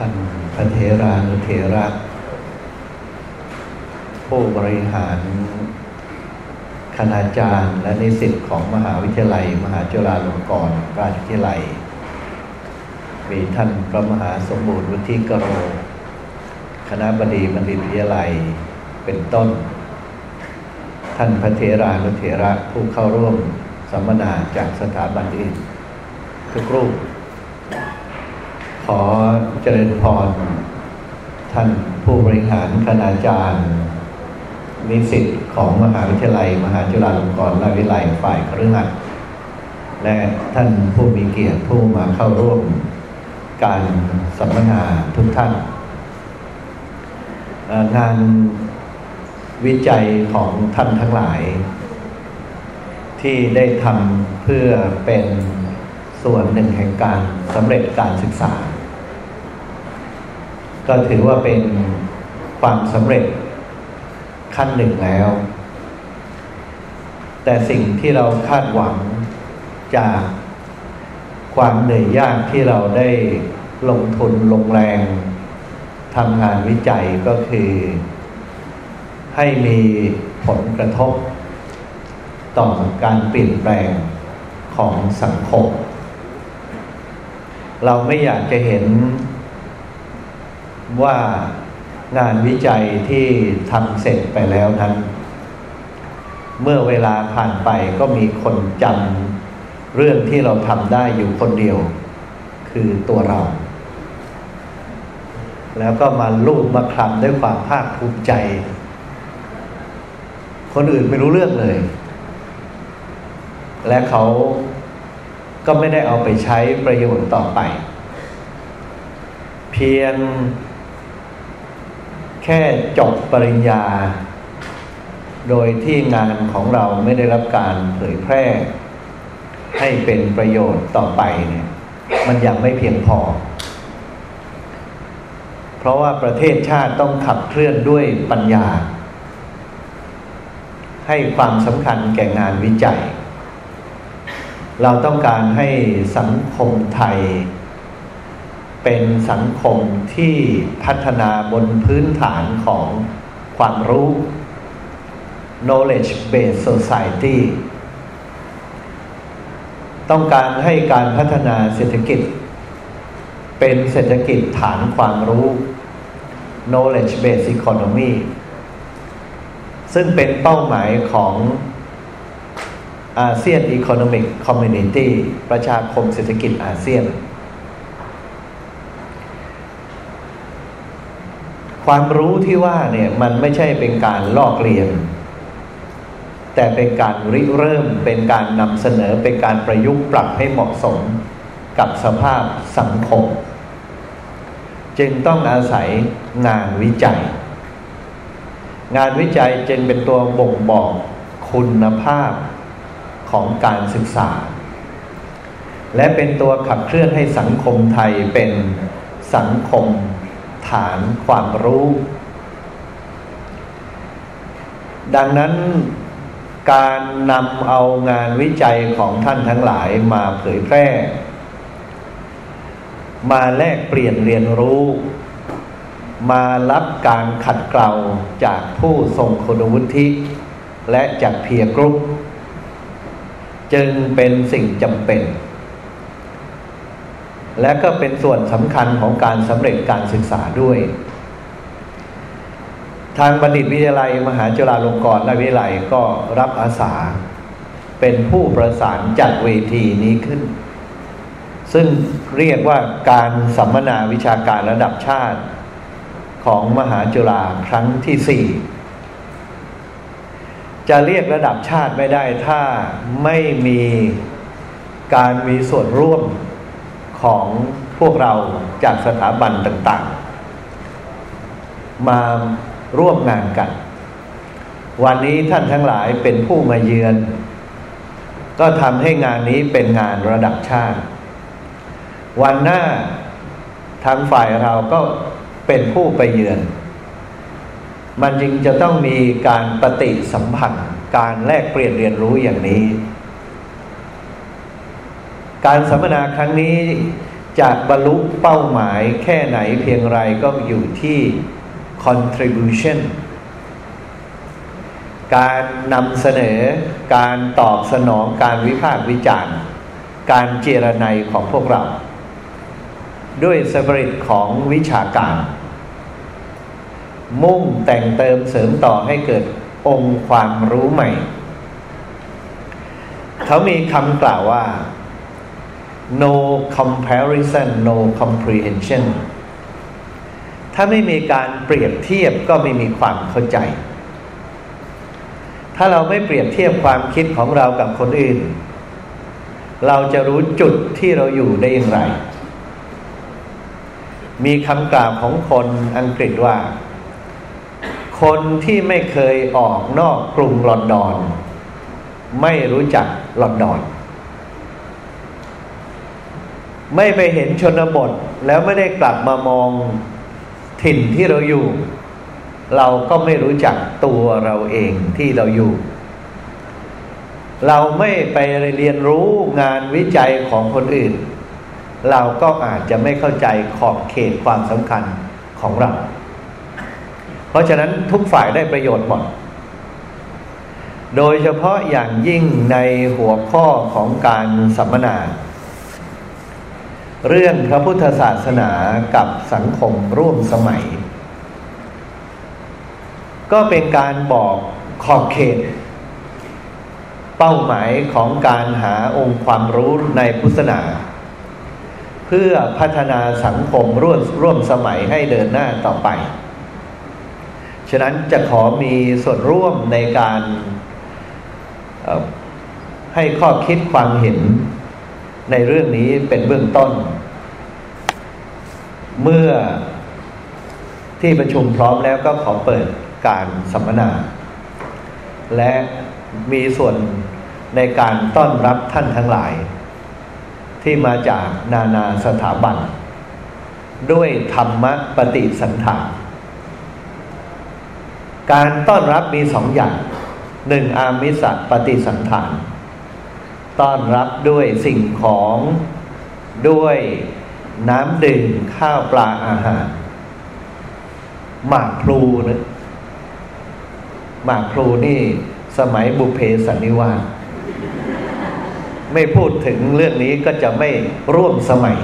ท่านพระเทรานุเทระผู้บริหาร คณาจารย์และนิสิตของมหาวิทยาลัย มหาจุฬาลงกรณราชวิทยาลัย มีท่านพระมหาสมบูรณ์วุฒิกโร คณะบดีบัณฑิตวิทยาลัยเป็นต้น ท่านพระเทรานุเทระผู้เข้าร่วมสัมมนาจากสถาบันอื่นทุกรูป ขอเจริญพร ท่านผู้บริหารคณาจารย์ นิสิตของมหาวิทยาลัย มหาจุฬาลงกรณราชวิทยาลัยฝ่ายครือขัดและท่านผู้มีเกียรติผู้มาเข้าร่วมการสัมมนาทุกท่าน งานวิจัยของท่านทั้งหลาย ที่ได้ทำเพื่อเป็นส่วนหนึ่งแห่งการสำเร็จการศึกษา ก็ถือว่าเป็นความสำเร็จขั้นหนึ่งแล้ว แต่สิ่งที่เราคาดหวังจากความเหนื่อยยากที่เราได้ลงทุนลงแรงทำงานวิจัยก็คือ ให้มีผลกระทบ ต่อการเปลี่ยนแปลงของสังคม เราไม่อยากจะเห็น ว่างานวิจัยที่ทำเสร็จไปแล้วนั้น เมื่อเวลาผ่านไปก็มีคนจำเรื่องที่เราทำได้อยู่คนเดียว คือตัวเรา แล้วก็มาลูบมาคลำด้วยความภาคภูมิใจ คนอื่นไม่รู้เรื่องเลย และเขาก็ไม่ได้เอาไปใช้ประโยชน์ต่อไป เพียง ค่จบปริญญา โดยที่งานของเราไม่ได้รับการเผยแพร่ ให้เป็นประโยชน์ต่อไปเนี่ยมันยังไม่เพียงพอ เพราะว่าประเทศชาติต้องขับเคลื่อนด้วยปัญญา ให้ความสำคัญแก่งานวิจัย เราต้องการให้สังคมไทย เป็นสังคมที่พัฒนาบนพื้นฐานของความรู้ knowledge based society ต้องการให้การพัฒนาเศรษฐกิจ เป็นเศรษฐกิจฐานความรู้ knowledge based economy ซึ่งเป็นเป้าหมายของ ASEAN Economic Community ประชาคมเศรษฐกิจอาเซียน ความรู้ที่ว่าเนี่ยมันไม่ใช่เป็นการลอกเลียน แต่เป็นการริเริ่มเป็นการนำเสนอเป็นการประยุกต์ปรับให้เหมาะสมกับสภาพสังคม จึงต้องอาศัยงานวิจัย งานวิจัยจึงเป็นตัวบ่งบอกคุณภาพของการศึกษา และเป็นตัวขับเคลื่อนให้สังคมไทยเป็นสังคม ฐานความรู้ ดังนั้นการนำเอางานวิจัยของท่านทั้งหลายมาเผยแพร่ มาแลกเปลี่ยนเรียนรู้ มารับการขัดเกลาจากผู้ทรงคุณวุฒิและจากเพียกรุ๊ปจึงเป็นสิ่งจำเป็น และก็เป็นส่วนสำคัญของการสำเร็จการศึกษาด้วย ทางบัณฑิตวิทยาลัย มหาจุฬาลงกรณ์วิทยาลัยก็รับอาสา เป็นผู้ประสานจัดเวทีนี้ขึ้น ซึ่งเรียกว่าการสัมมนาวิชาการระดับชาติ ของมหาจุฬาครั้งที่สี่จะเรียกระดับชาติไม่ได้ถ้าไม่มีการมีส่วนร่วม ของพวกเราจากสถาบันต่างๆ มาร่วมงานกัน วันนี้ท่านทั้งหลายเป็นผู้มาเยือน ก็ทำให้งานนี้เป็นงานระดับชาติ วันหน้าทางฝ่ายเราก็เป็นผู้ไปเยือน มันจึงจะต้องมีการปฏิสัมพันธ์การแลกเปลี่ยนเรียนรู้อย่างนี้ การสัมมนาครั้งนี้จะบรรลุเป้าหมายแค่ไหนเพียงไรก็อยู่ที่ contribution การนำเสนอ การตอบสนองการวิพากษ์วิจารณ์ การเจรไนของพวกเรา ด้วยสปริตของวิชาการ มุ่งแต่งเติมเสริมต่อให้เกิดองค์ความรู้ใหม่ เขามีคำกล่าวว่า no comparison no comprehension ถ้าไม่มีการเปรียบเทียบก็ไม่มีความเข้าใจ ถ้าเราไม่เปรียบเทียบความคิดของเรากับคนอื่น เราจะรู้จุดที่เราอยู่ได้อย่างไร มีคำกล่าวของคนอังกฤษว่า คนที่ไม่เคยออกนอกกรุงลอนดอน ไม่รู้จักลอนดอน ไม่ไปเห็นชนบทแล้วไม่ได้กลับมามองถิ่นที่เราอยู่ เราก็ไม่รู้จักตัวเราเองที่เราอยู่ เราไม่ไปเรียนรู้งานวิจัยของคนอื่น เราก็อาจจะไม่เข้าใจขอบเขตความสำคัญของเรา เพราะฉะนั้นทุกฝ่ายได้ประโยชน์หมดโดยเฉพาะอย่างยิ่งในหัวข้อของการสัมมนา เรื่องพระพุทธศาสนากับสังคมร่วมสมัย ก็เป็นการบอกขอบเขต เป้าหมายของการหาองค์ความรู้ในพุทธศาสนา เพื่อพัฒนาสังคมร่วมร่วมสมัยให้เดินหน้าต่อไป ฉะนั้นจะขอมีส่วนร่วมในการให้ข้อคิดความเห็น ในเรื่องนี้เป็นเบื้องต้น เมื่อที่ประชุมพร้อมแล้วก็ขอเปิดการสัมมนา และมีส่วนในการต้อนรับท่านทั้งหลาย ที่มาจากนานาสถาบัน ด้วยธรรมปฏิสันถานการต้อนรับมีสองอย่างหนึ่งอามิสปฏิสันฐาน ต้อนรับด้วยสิ่งของด้วยน้ำดื่มข้าวปลาอาหาร หมากพลูนะหมากพลูนี่สมัยบุเพสันนิวาสไม่พูดถึงเรื่องนี้ก็จะไม่ร่วมสมัย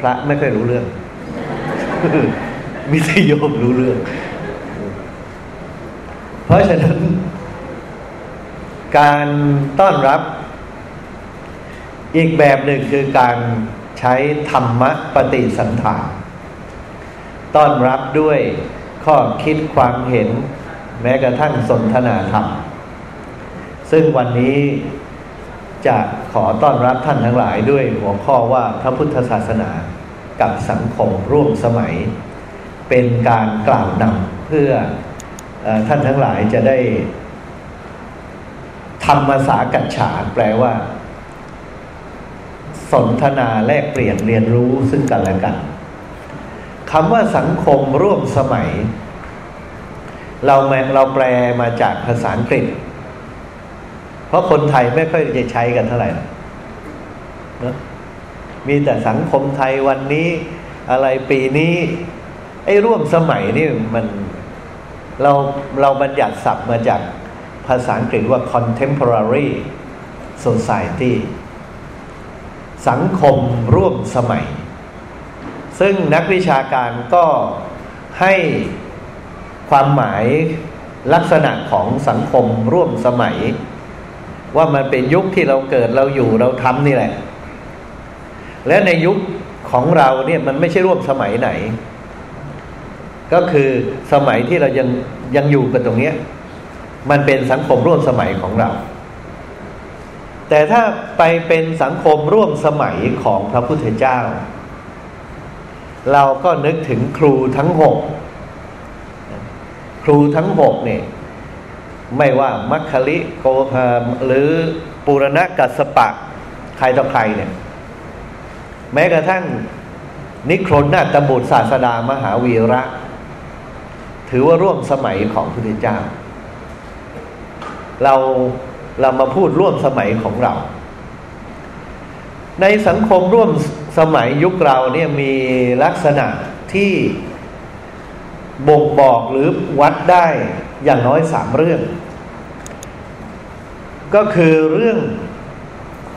พระไม่ค่อยรู้เรื่องมิทยมรู้เรื่อง เพราะฉะนั้น การต้อนรับ อีกแบบหนึ่งคือการใช้ธรรมะปฏิสันถานต้อนรับด้วยข้อคิดความเห็น แม้กระทั่งสนทนาธรรม ซึ่งวันนี้จะขอต้อนรับท่านทั้งหลายด้วยหัวข้อว่าพระพุทธศาสนากับสังคมร่วมสมัย เป็นการกล่าวนำเพื่อท่านทั้งหลายจะได้ ธรรมสากัจฉาแปลว่า สนทนาแลกเปลี่ยนเรียนรู้ซึ่งกันและกันคำว่าสังคมร่วมสมัย เราแมเราแปลมาจากภาษาอังกฤษ เพราะคนไทยไม่ค่อยจะใช้กันเท่าไหร่นะมีแต่สังคมไทยวันนี้ อะไรปีนี้ไอ้ร่วมสมัยนี่มันเราเราบัญญัติศัพท์มาจาก ภาษาอังกฤษว่า contemporary society สังคมร่วมสมัย ซึ่งนักวิชาการก็ให้ความหมายลักษณะของสังคมร่วมสมัย ว่ามันเป็นยุคที่เราเกิดเราอยู่เราทำนี่แหละ และในยุคของเราเนี่ยมันไม่ใช่ร่วมสมัยไหน ก็คือสมัยที่เรายังยังอยู่กันตรงนี้ มันเป็นสังคมร่วมสมัยของเรา แต่ถ้าไปเป็นสังคมร่วมสมัยของพระพุทธเจ้า เราก็นึกถึงครูทั้งหกครูทั้งหกเนี่ยไม่ว่ามัคคลิโกหาหรือปุรณกัสปะ ใครต่อใครเนี่ย แม้กระทั่งนิครนนาตบุตรศาสดามหาวีระ ถือว่าร่วมสมัยของพระพุทธเจ้า เราเรามาพูดร่วมสมัยของเรา ในสังคมร่วมสมัยยุคเราเนี่ยมีลักษณะที่บ่งบอกหรือวัดได้อย่างน้อยสามเรื่อง ก็คือเรื่อง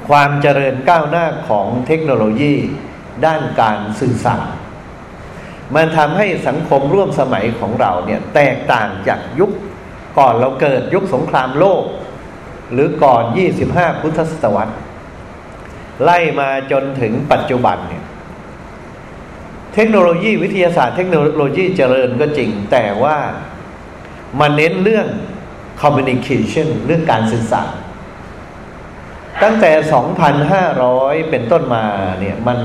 ความเจริญก้าวหน้าของเทคโนโลยีด้านการสื่อสาร มันทำให้สังคมร่วมสมัยของเราเนี่ยแตกต่างจากยุค ก่อนเราเกิดยุคสงครามโลก หรือก่อน 25 พุทธศตวรรษ ไล่มาจนถึงปัจจุบันเนี่ยเทคโนโลยีวิทยาศาสตร์เทคโนโลยีเจริญก็จริง แต่ว่ามันเน้นเรื่อง communication เรื่องการสื่อสารตั้งแต่ 2,500 เป็นต้นมาเนี่ยมัน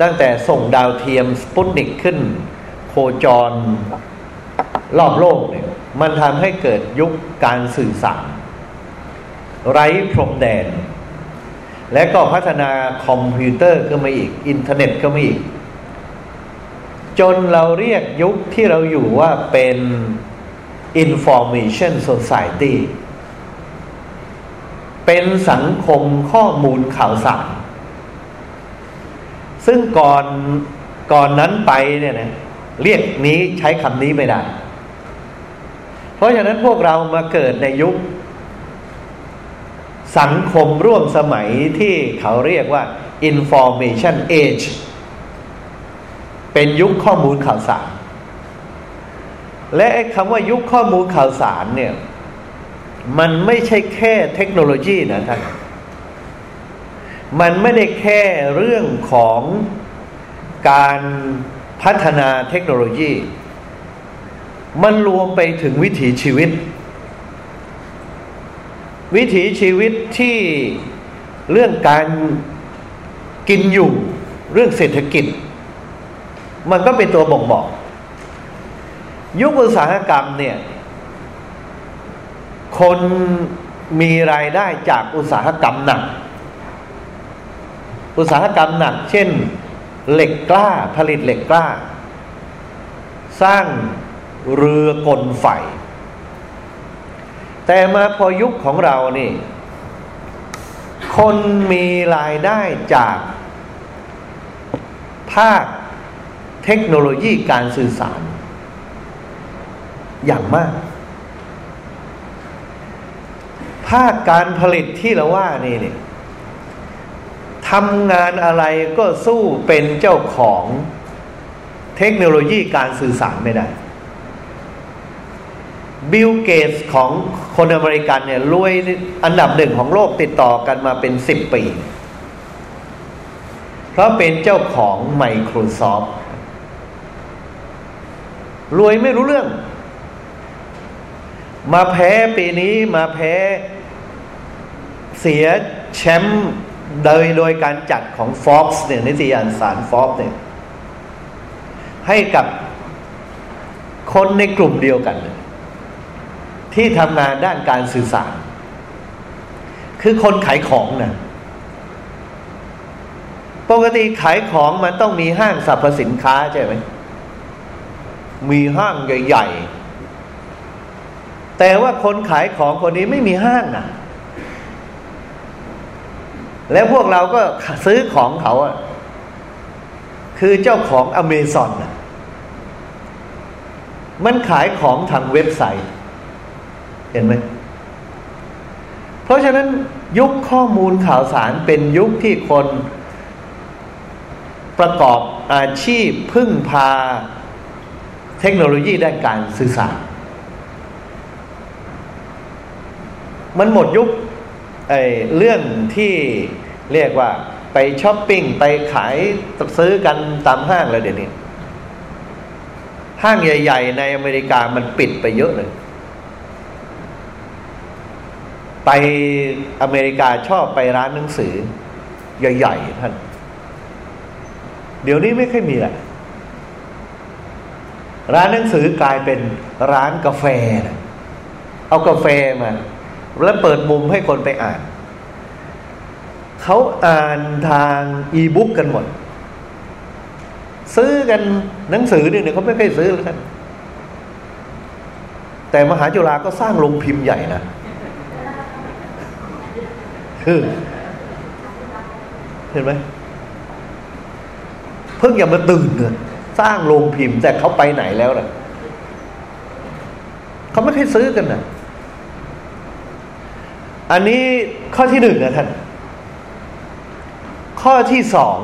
ตั้งแต่ส่งดาวเทียมสปุตนิกขึ้น โคจรรอบโลกเนี่ย มันทำให้เกิดยุคการสื่อสาร ไร้พรมแดน และก็พัฒนาคอมพิวเตอร์ก็มาอีก อินเทอร์เน็ตก็มาอีก จนเราเรียกยุคที่เราอยู่ว่าเป็น information society เป็นสังคมข้อมูลข่าวสาร ซึ่งก่อนก่อนนั้นไปเนี่ยนะเรียกนี้ใช้คำนี้ไม่ได้ เพราะฉะนั้นพวกเรามาเกิดในยุค สังคมร่วมสมัยที่เขาเรียกว่า information age เป็นยุคข้อมูลข่าวสาร และคำว่ายุคข้อมูลข่าวสารเนี่ย มันไม่ใช่แค่เทคโนโลยีนะท่านมันไม่ได้แค่เรื่องของการพัฒนาเทคโนโลยี มันรวมไปถึงวิถีชีวิต วิถีชีวิตที่เรื่องการกินอยู่ เรื่องเศรษฐกิจ มันก็เป็นตัวบ่งบอก ยุคอุตสาหกรรมเนี่ย คนมีรายได้จากอุตสาหกรรมหนัก อุตสาหกรรมหนัก เช่น เหล็กกล้าผลิตเหล็กกล้า สร้าง เรือกลไฟ แต่มาพอยุคของเรานี่ คนมีรายได้จาก ภาคเทคโนโลยีการสื่อสาร อย่างมาก ภาคการผลิตที่เราว่านี่เนี่ยทำงานอะไรก็สู้เป็นเจ้าของเทคโนโลยีการสื่อสารไม่ได้ บิลเกตส์ของคนอเมริกันเนี่ยรวยอันดับหนึ่งของโลกติดต่อกันมาเป็นสิบปี เพราะเป็นเจ้าของ Microsoft รวยไม่รู้เรื่อง มาแพ้ปีนี้มาแพ้เสียแชมป์โดยโดยการจัดของ Forbes เนี่ยนิตยสาร Forbes เนี่ยให้กับคนในกลุ่มเดียวกัน ที่ทำงานด้านการสื่อสาร คือคนขายของนะปกติขายของมันต้องมีห้างสรรพสินค้าใช่ไหมมีห้างใหญ่ๆ แต่ว่าคนขายของคนนี้ไม่มีห้างนะแล้วพวกเราก็ซื้อของเขาอะคือเจ้าของอเมซอนอะมันขายของทางเว็บไซต์ เห็นไหมเพราะฉะนั้นยุคข้อมูลข่าวสารเป็นยุคที่คนประกอบอาชีพพึ่งพาเทคโนโลยีด้านการสื่อสาร มันหมดยุคไอเรื่องที่เรียกว่าไปช้อปปิ้ง ไปขายซื้อกันตามห้างแล้วเดี๋ยวนี้ ห้างใหญ่ ๆ ในอเมริกามันปิดไปเยอะเลย ไปอเมริกาชอบไปร้านหนังสือ ใหญ่ ๆ ท่าน เดี๋ยวนี้ไม่ค่อยมีแหละร้านหนังสือกลายเป็นร้านกาแฟนะเอากาแฟมา แล้วเปิดมุมให้คนไปอ่าน เขาอ่านทางอีบุ๊กกันหมด ซื้อกันหนังสือเนี่ยเขาไม่เคยซื้อเลยท่านแต่มหาจุฬาก็สร้างโรงพิมพ์ใหญ่นะ เห็นไหมเพิ่งอย่ามาตื่นเนี่ยสร้างโรงพิมพ์ แต่เขาไปไหนแล้วล่ะเขาไม่เคยซื้อกันนะอันนี้ข้อที่หนึ่งนะท่าน ข้อที่สอง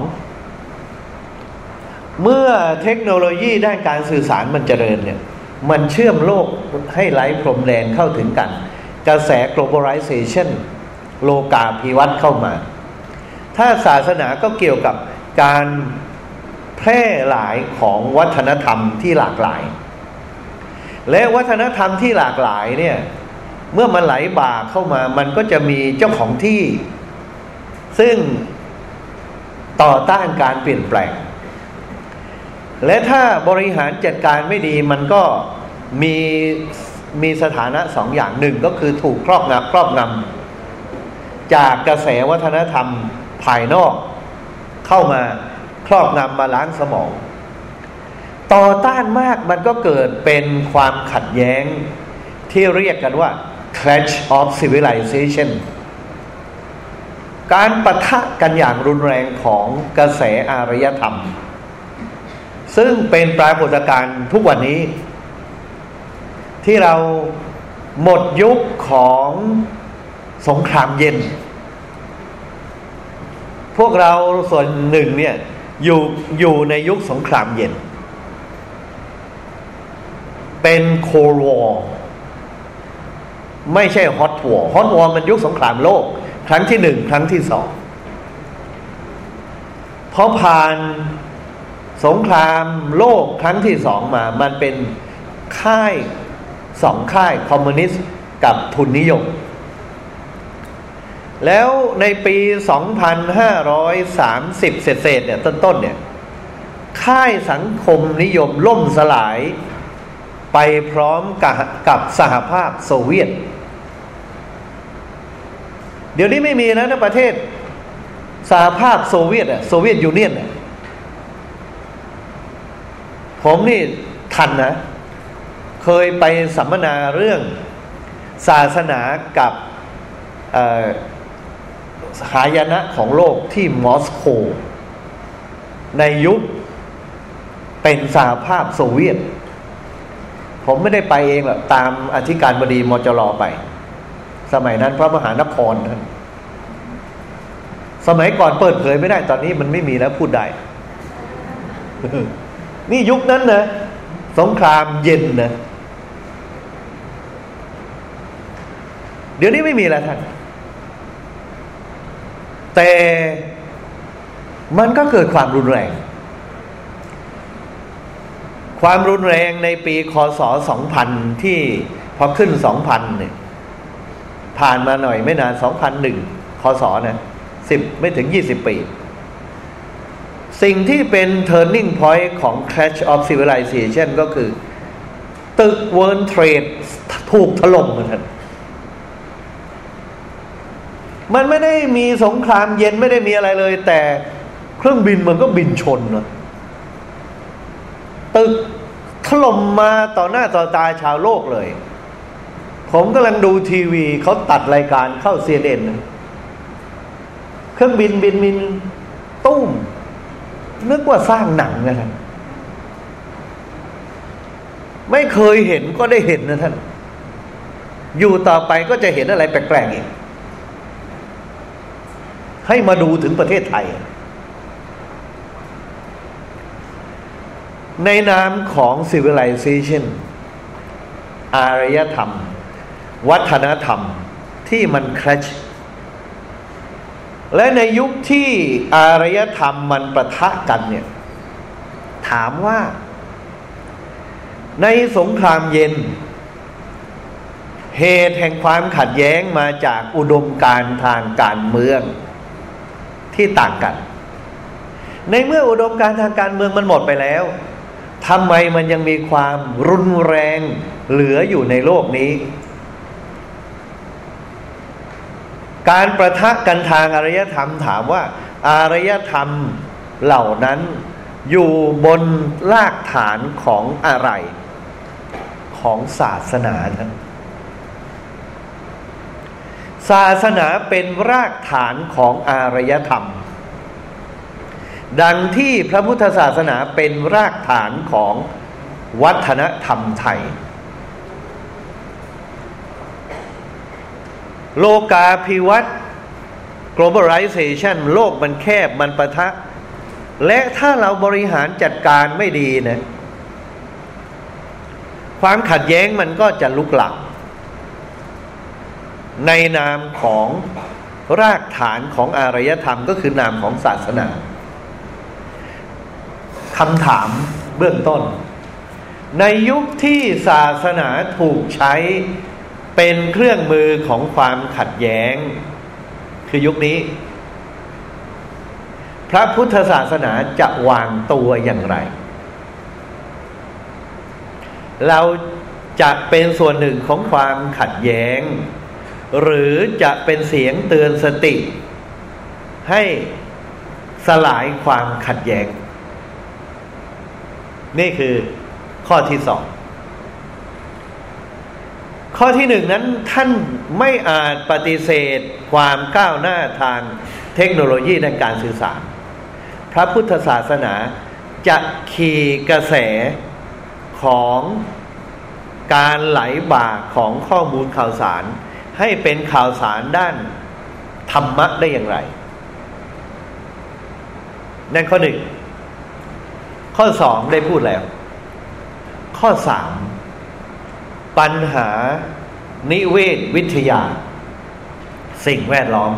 เมื่อเทคโนโลยีด้านการสื่อสารมันเจริญเนี่ย มันเชื่อมโลกให้ไร้พรมแดนเข้าถึงกัน กระแส globalization โลกาภิวัตเข้ามา ถ้าศาสนาก็เกี่ยวกับการแพร่หลายของวัฒนธรรมที่หลากหลาย และวัฒนธรรมที่หลากหลายเนี่ยเมื่อมันไหลบ่าเข้ามา มันก็จะมีเจ้าของที่ ซึ่งต่อต้านการเปลี่ยนแปลง และถ้าบริหารจัดการไม่ดีมันก็มีมีสถานะสองอย่างหนึ่งก็คือถูกครอบงำครอบงำ จากกระแสวัฒนธรรมภายนอกเข้ามาครอบงำมาล้างสมอง ต่อต้านมากมันก็เกิดเป็นความขัดแย้งที่เรียกกันว่า clash of civilization การประทะกันอย่างรุนแรงของกระแสอารยธรรม ซึ่งเป็นปรากฏการณ์ทุกวันนี้ ที่เราหมดยุคของ สงครามเย็น พวกเราส่วนหนึ่งเนี่ยอยู่อยู่ในยุคสงครามเย็น เป็น cold war ไม่ใช่ hot war hot war มันยุคสงครามโลก ครั้งที่หนึ่งครั้งที่สองพอผ่านสงครามโลกครั้งที่สองมา มันเป็นค่ายสองค่ายคอมมิวนิสต์กับทุนนิยม แล้วในปี 2530 เศษเนี่ยต้นๆเนี่ย ค่ายสังคมนิยมล่มสลาย ไปพร้อมกับกับสหภาพโซเวียต เดี๋ยวนี้ไม่มีแล้วนะประเทศ สหภาพโซเวียตอะโซเวียตยูเนียนอะผมนี่ทันนะ เคยไปสัมมนาเรื่องศาสนากับ หายนะของโลกที่มอสโก ในยุคเป็นสหภาพโซเวียต ผมไม่ได้ไปเองหรอกตามอธิการบดีมจรไป สมัยนั้นพระมหานครท่านสมัยก่อนเปิดเผยไม่ได้ตอนนี้มันไม่มีแล้วพูดได้ นี่ยุคนั้นนะสงครามเย็นนะ เดี๋ยวนี้ไม่มีแล้วท่าน แต่มันก็เกิดความรุนแรง ความรุนแรงในปีคศ 2000 ที่พอขึ้น 2000 เนี่ย ผ่านมาหน่อยไม่นาน 2001 คศนะ10 ไม่ถึง 20 ปี สิ่งที่เป็น turning point ของ Clash of Civilization ก็คือ ตึก World Trade ถูกถล่มเหมือนกัน มันไม่ได้มีสงครามเย็นไม่ได้มีอะไรเลย แต่เครื่องบินมันก็บินชนนะตึกถล่มมาต่อหน้าต่อตาชาวโลกเลย ผมกำลังดูทีวีเขาตัดรายการเข้าเซียนเอ็นเครื่องบินบินบินตุ้มนึกว่าสร้างหนังนะท่านไม่เคยเห็นก็ได้เห็นนะท่าน อยู่ต่อไปก็จะเห็นอะไรแปลกๆอีก ให้มาดูถึงประเทศไทย ในนามของ civilization อารยธรรม วัฒนธรรมที่มันคลชและในยุคที่อารยธรรมมันประทะกันเนี่ย ถามว่า ในสงครามเย็น เหตุแห่งความขัดแย้งมาจากอุดมการทางการเมือง ที่ต่างกัน ในเมื่ออุดมการทางการเมืองมันหมดไปแล้วทำไมมันยังมีความรุนแรงเหลืออยู่ในโลกนี้ การประทะกันทางอารยธรรมถามว่า อารยธรรมเหล่านั้นอยู่บนรากฐานของอะไร ของศาสนาท่าน ศาสนาเป็นรากฐานของอารยธรรม ดังที่พระพุทธศาสนาเป็นรากฐานของวัฒนธรรมไทย โลกาภิวัตน์ globalization โลกมันแคบมันประทะ และถ้าเราบริหารจัดการไม่ดีนะ ความขัดแย้งมันก็จะลุกหลัก ในนามของรากฐานของอารยธรรมก็คือนามของศาสนาคำถามเบื้องต้น ในยุคที่ศาสนาถูกใช้เป็นเครื่องมือของความขัดแย้ง คือยุคนี้ พระพุทธศาสนาจะวางตัวอย่างไร เราจะเป็นส่วนหนึ่งของความขัดแย้ง หรือจะเป็นเสียงเตือนสติ ให้สลายความขัดแย้ง นี่คือข้อที่สอง ข้อที่หนึ่งนั้นท่านไม่อาจปฏิเสธความก้าวหน้าทางเทคโนโลยีในการสื่อสาร พระพุทธศาสนาจะขี่กระแสของการไหลบ่าของข้อมูลข่าวสาร ให้เป็นข่าวสารด้านธรรมะได้อย่างไร นั่นข้อหนึ่ง ข้อสองได้พูดแล้ว ข้อสามปัญหานิเวศวิทยา สิ่งแวดล้อม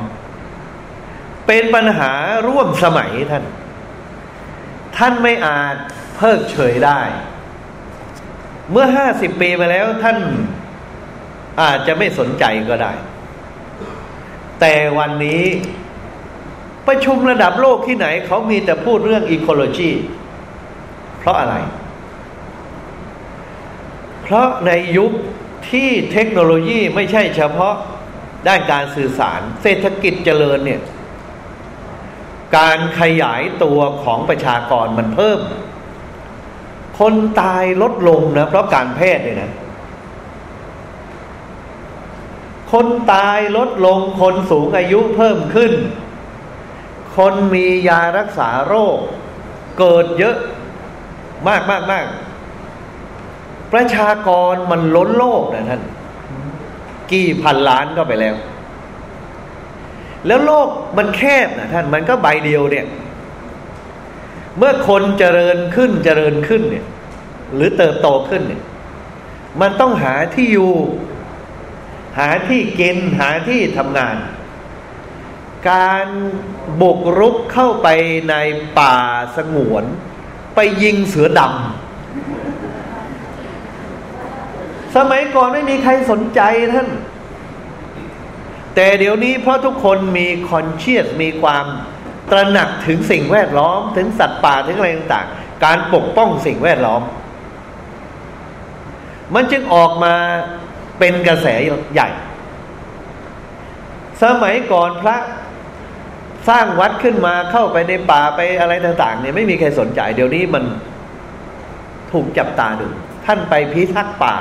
เป็นปัญหาร่วมสมัยท่าน ท่านไม่อาจเพิกเฉยได้ เมื่อห้าสิบปีมาแล้วท่าน อาจจะไม่สนใจก็ได้ แต่วันนี้ประชุมระดับโลกที่ไหน เขามีแต่พูดเรื่องอีโคโลจีเพราะอะไร เพราะในยุคที่เทคโนโลยีไม่ใช่เฉพาะด้านการสื่อสาร เศรษฐกิจเจริญเนี่ย การขยายตัวของประชากรมันเพิ่ม คนตายลดลงนะเพราะการแพทย์เนี่ยนะ คนตายลดลงคนสูงอายุเพิ่มขึ้น คนมียารักษาโรค เกิดเยอะมากมากมากประชากรมันล้นโลกนะท่าน กี่พันล้านก็ไปแล้ว แล้วโลกมันแคบนะท่านมันก็ใบเดียวเนี่ย เมื่อคนเจริญขึ้นเจริญขึ้นเนี่ย หรือเติบโตขึ้นเนี่ย มันต้องหาที่อยู่ หาที่กินหาที่ทำงาน การบุกรุกเข้าไปในป่าสงวน ไปยิงเสือดำสมัยก่อนไม่มีใครสนใจท่าน แต่เดี๋ยวนี้เพราะทุกคนมีคอนเชียสมีความตระหนักถึงสิ่งแวดล้อม ถึงสัตว์ป่าถึงอะไรต่างๆ การปกป้องสิ่งแวดล้อม มันจึงออกมา เป็นกระแสใหญ่ สมัยก่อนพระสร้างวัดขึ้นมาเข้าไปในป่าไปอะไรต่างๆเนี่ยไม่มีใครสนใจ เดี๋ยวนี้มันถูกจับตาดู ท่านไปพิทักษ์ป่า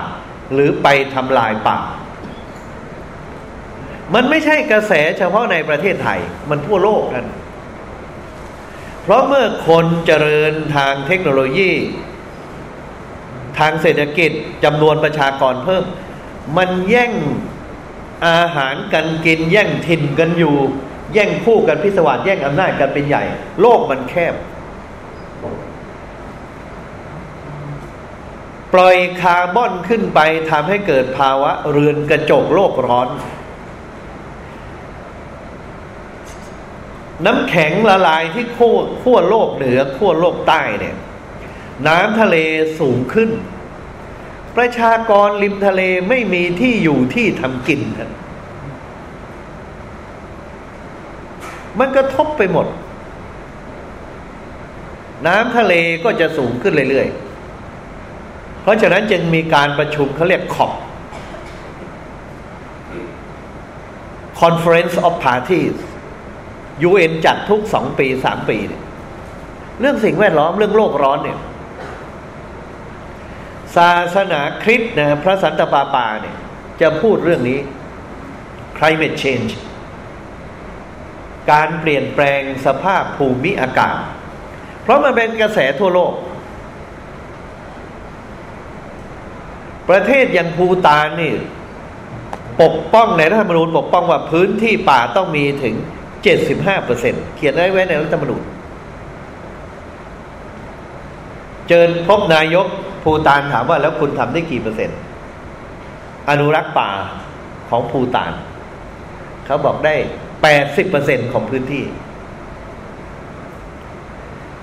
หรือไปทำลายป่า มันไม่ใช่กระแสเฉพาะในประเทศไทย มันทั่วโลกนั่นเพราะเมื่อคนเจริญทางเทคโนโลยี ทางเศรษฐกิจจำนวนประชากรเพิ่ม มันแย่งอาหารกันกิน แย่งถิ่นกันอยู่ แย่งคู่กันพิศวาสแย่งอำนาจกันเป็นใหญ่ โลกมันแคบ ปล่อยคาร์บอนขึ้นไปทำให้เกิดภาวะเรือนกระจกโลกร้อน น้ำแข็งละลายที่ขั้วขั้วโลกเหนือขั้วโลกใต้เนี่ย น้ำทะเลสูงขึ้น ประชากรริมทะเลไม่มีที่อยู่ที่ทำกินกันมันกระทบไปหมด น้ำทะเลก็จะสูงขึ้นเรื่อยๆ เพราะฉะนั้นจึงมีการประชุมเขาเรียกขอบ Conference of Parties UN จัดทุกสองปีสามปีเนี่ยเรื่องสิ่งแวดล้อมเรื่องโลกร้อนเนี่ย ศาสนาคริสต์นะพระสันตะปาปาเนี่ยจะพูดเรื่องนี้ climate change การเปลี่ยนแปลงสภาพภูมิอากาศ เพราะมันเป็นกระแสทั่วโลก ประเทศอย่างภูตานนี่ปกป้องในรัฐธรรมนูญปกป้องว่าพื้นที่ป่าต้องมีถึงเจ็ดสิบห้าเปอร์เซ็นเขียนไว้ในรัฐธรรมนูญ เจอพบนายก ภูตานถามว่าแล้วคุณทำได้กี่เปอร์เซ็นต์ อนุรักษ์ป่าของภูตาน เขาบอกได้แปดสิบเปอร์เซ็นของพื้นที่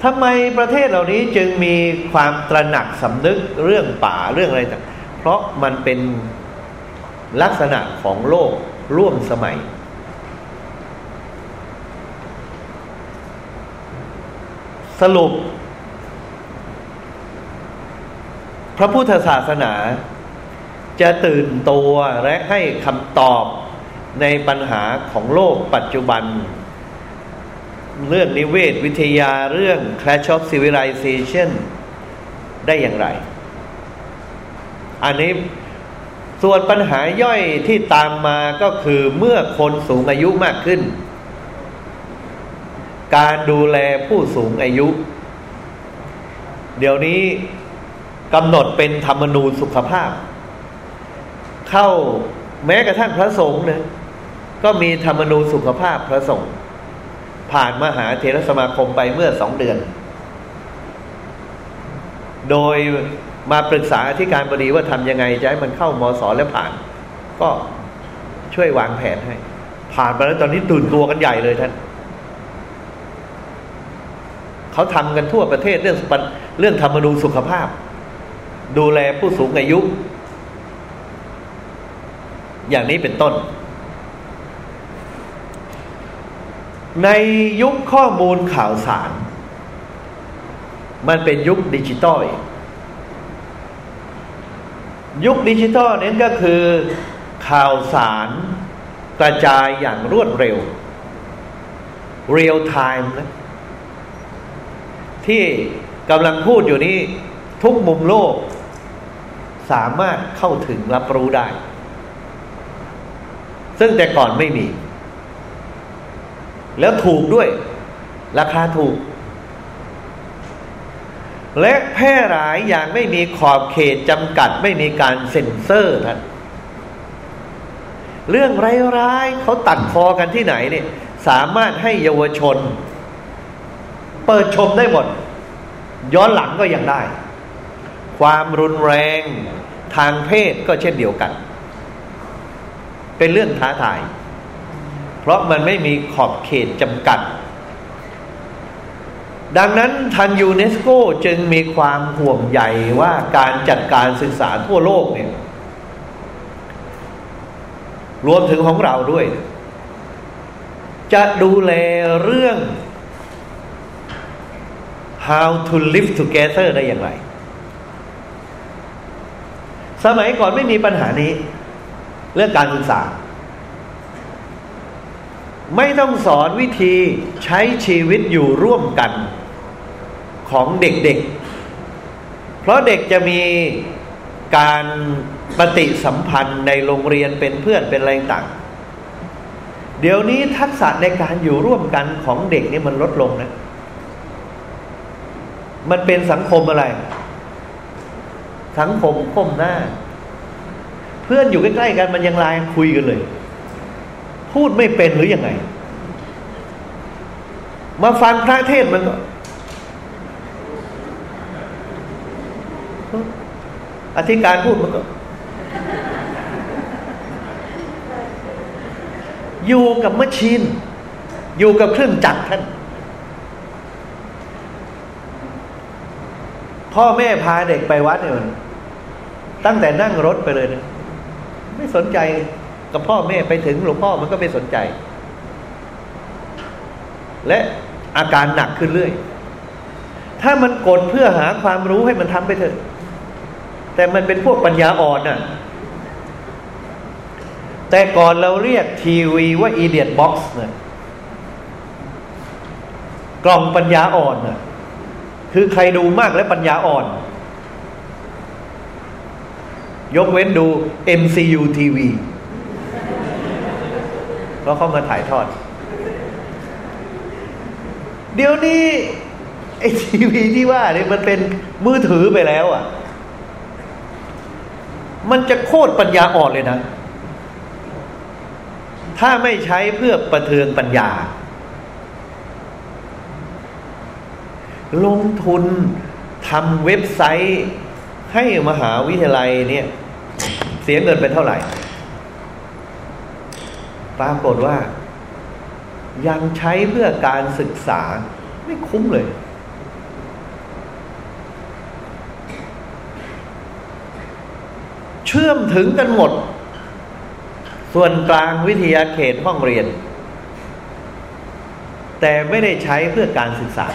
ทำไมประเทศเหล่านี้จึงมีความตระหนักสำนึกเรื่องป่าเรื่องอะไรต่างเพราะมันเป็นลักษณะของโลกร่วมสมัย สรุป พระพุทธศาสนา จะตื่นตัวและให้คำตอบในปัญหาของโลกปัจจุบัน เรื่องนิเวศวิทยาเรื่อง Clash of Civilization ได้อย่างไร อันนี้ส่วนปัญหาย่อยที่ตามมาก็คือเมื่อคนสูงอายุมากขึ้น การดูแลผู้สูงอายุ เดี๋ยวนี้ กำหนดเป็นธรรมนูญสุขภาพ เข้าแม้กระทั่งพระสงฆ์นะก็มีธรรมนูญสุขภาพพระสงฆ์ผ่านมหาเทรสมาคมไปเมื่อสองเดือน โดยมาปรึกษาอธิการบดีว่าทำยังไงจะให้มันเข้ามอสอและผ่าน ก็ช่วยวางแผนให้ ผ่านไปแล้วตอนนี้ตื่นตัวกันใหญ่เลยท่านเขาทำกันทั่วประเทศเรื่องเรื่องธรรมนูญสุขภาพ ดูแลผู้สูงอายุ อย่างนี้เป็นต้น ในยุคข้อมูลข่าวสาร มันเป็นยุคดิจิตอลยุคดิจิทัลนั้นก็คือข่าวสารกระจายอย่างรวดเร็ว real time นะที่กำลังพูดอยู่นี้ทุกมุมโลก สามารถเข้าถึงรับรู้ได้ ซึ่งแต่ก่อนไม่มี แล้วถูกด้วย ราคาถูก และแพร่หลายอย่างไม่มีขอบเขตจำกัดไม่มีการเซ็นเซอร์ท่านเรื่องร้ายๆเขาตัดคอกันที่ไหนเนี่ย สามารถให้เยาวชน เปิดชมได้หมด ย้อนหลังก็ยังได้ ความรุนแรงทางเพศก็เช่นเดียวกัน เป็นเรื่องท้าทาย เพราะมันไม่มีขอบเขตจำกัด ดังนั้นทางยูเนสโกจึงมีความห่วงใยว่าการจัดการศึกษาทั่วโลกเนี่ยรวมถึงของเราด้วย จะดูแลเรื่อง how to live together ได้อย่างไร สมัยก่อนไม่มีปัญหานี้ เรื่องการศึกษา ไม่ต้องสอนวิธีใช้ชีวิตอยู่ร่วมกันของเด็กๆ เพราะเด็กจะมีการปฏิสัมพันธ์ในโรงเรียนเป็นเพื่อนเป็นอะไรต่าง เดี๋ยวนี้ทักษะในการอยู่ร่วมกันของเด็กนี่มันลดลงนะ มันเป็นสังคมอะไร สังคมก้มหน้า เพื่อนอยู่ใกล้ๆกันมันยังไลน์คุยกันเลย พูดไม่เป็นหรืออยังไง มาฟังพระเทศมันก็อธิการพูดมันก็ อยู่กับมชีน อยู่กับเครื่องจักรท่าน พ่อแม่พาเด็กไปวัดเนี่ย ตั้งแต่นั่งรถไปเลยนะไม่สนใจกับพ่อแม่ไปถึงหลวงพ่อมันก็ไม่สนใจ และอาการหนักขึ้นเรื่อย ถ้ามันกดเพื่อหาความรู้ให้มันทำไปเถอะ แต่มันเป็นพวกปัญญาอ่อนน่ะ แต่ก่อนเราเรียกทีวีว่าอีเดียตบ็อกซ์เนี่ยกล่องปัญญาอ่อนน่ะ คือใครดูมากและปัญญาอ่อน ยกเว้นดู MCU TV ก็เข้ามาถ่ายทอด เดี๋ยวนี้ไอ้ทีวีที่ว่าเนี่ยมันเป็นมือถือไปแล้วอะ มันจะโคตรปัญญาอ่อนเลยนะ ถ้าไม่ใช้เพื่อประเทืองปัญญา ลงทุนทำเว็บไซต์ ให้มหาวิทยาลัยเนี่ย เสียเงินไปเท่าไหร่ ปรากฏว่า ยังใช้เพื่อการศึกษาไม่คุ้มเลย เชื่อมถึงกันหมด ส่วนกลางวิทยาเขตห้องเรียน แต่ไม่ได้ใช้เพื่อการศึกษา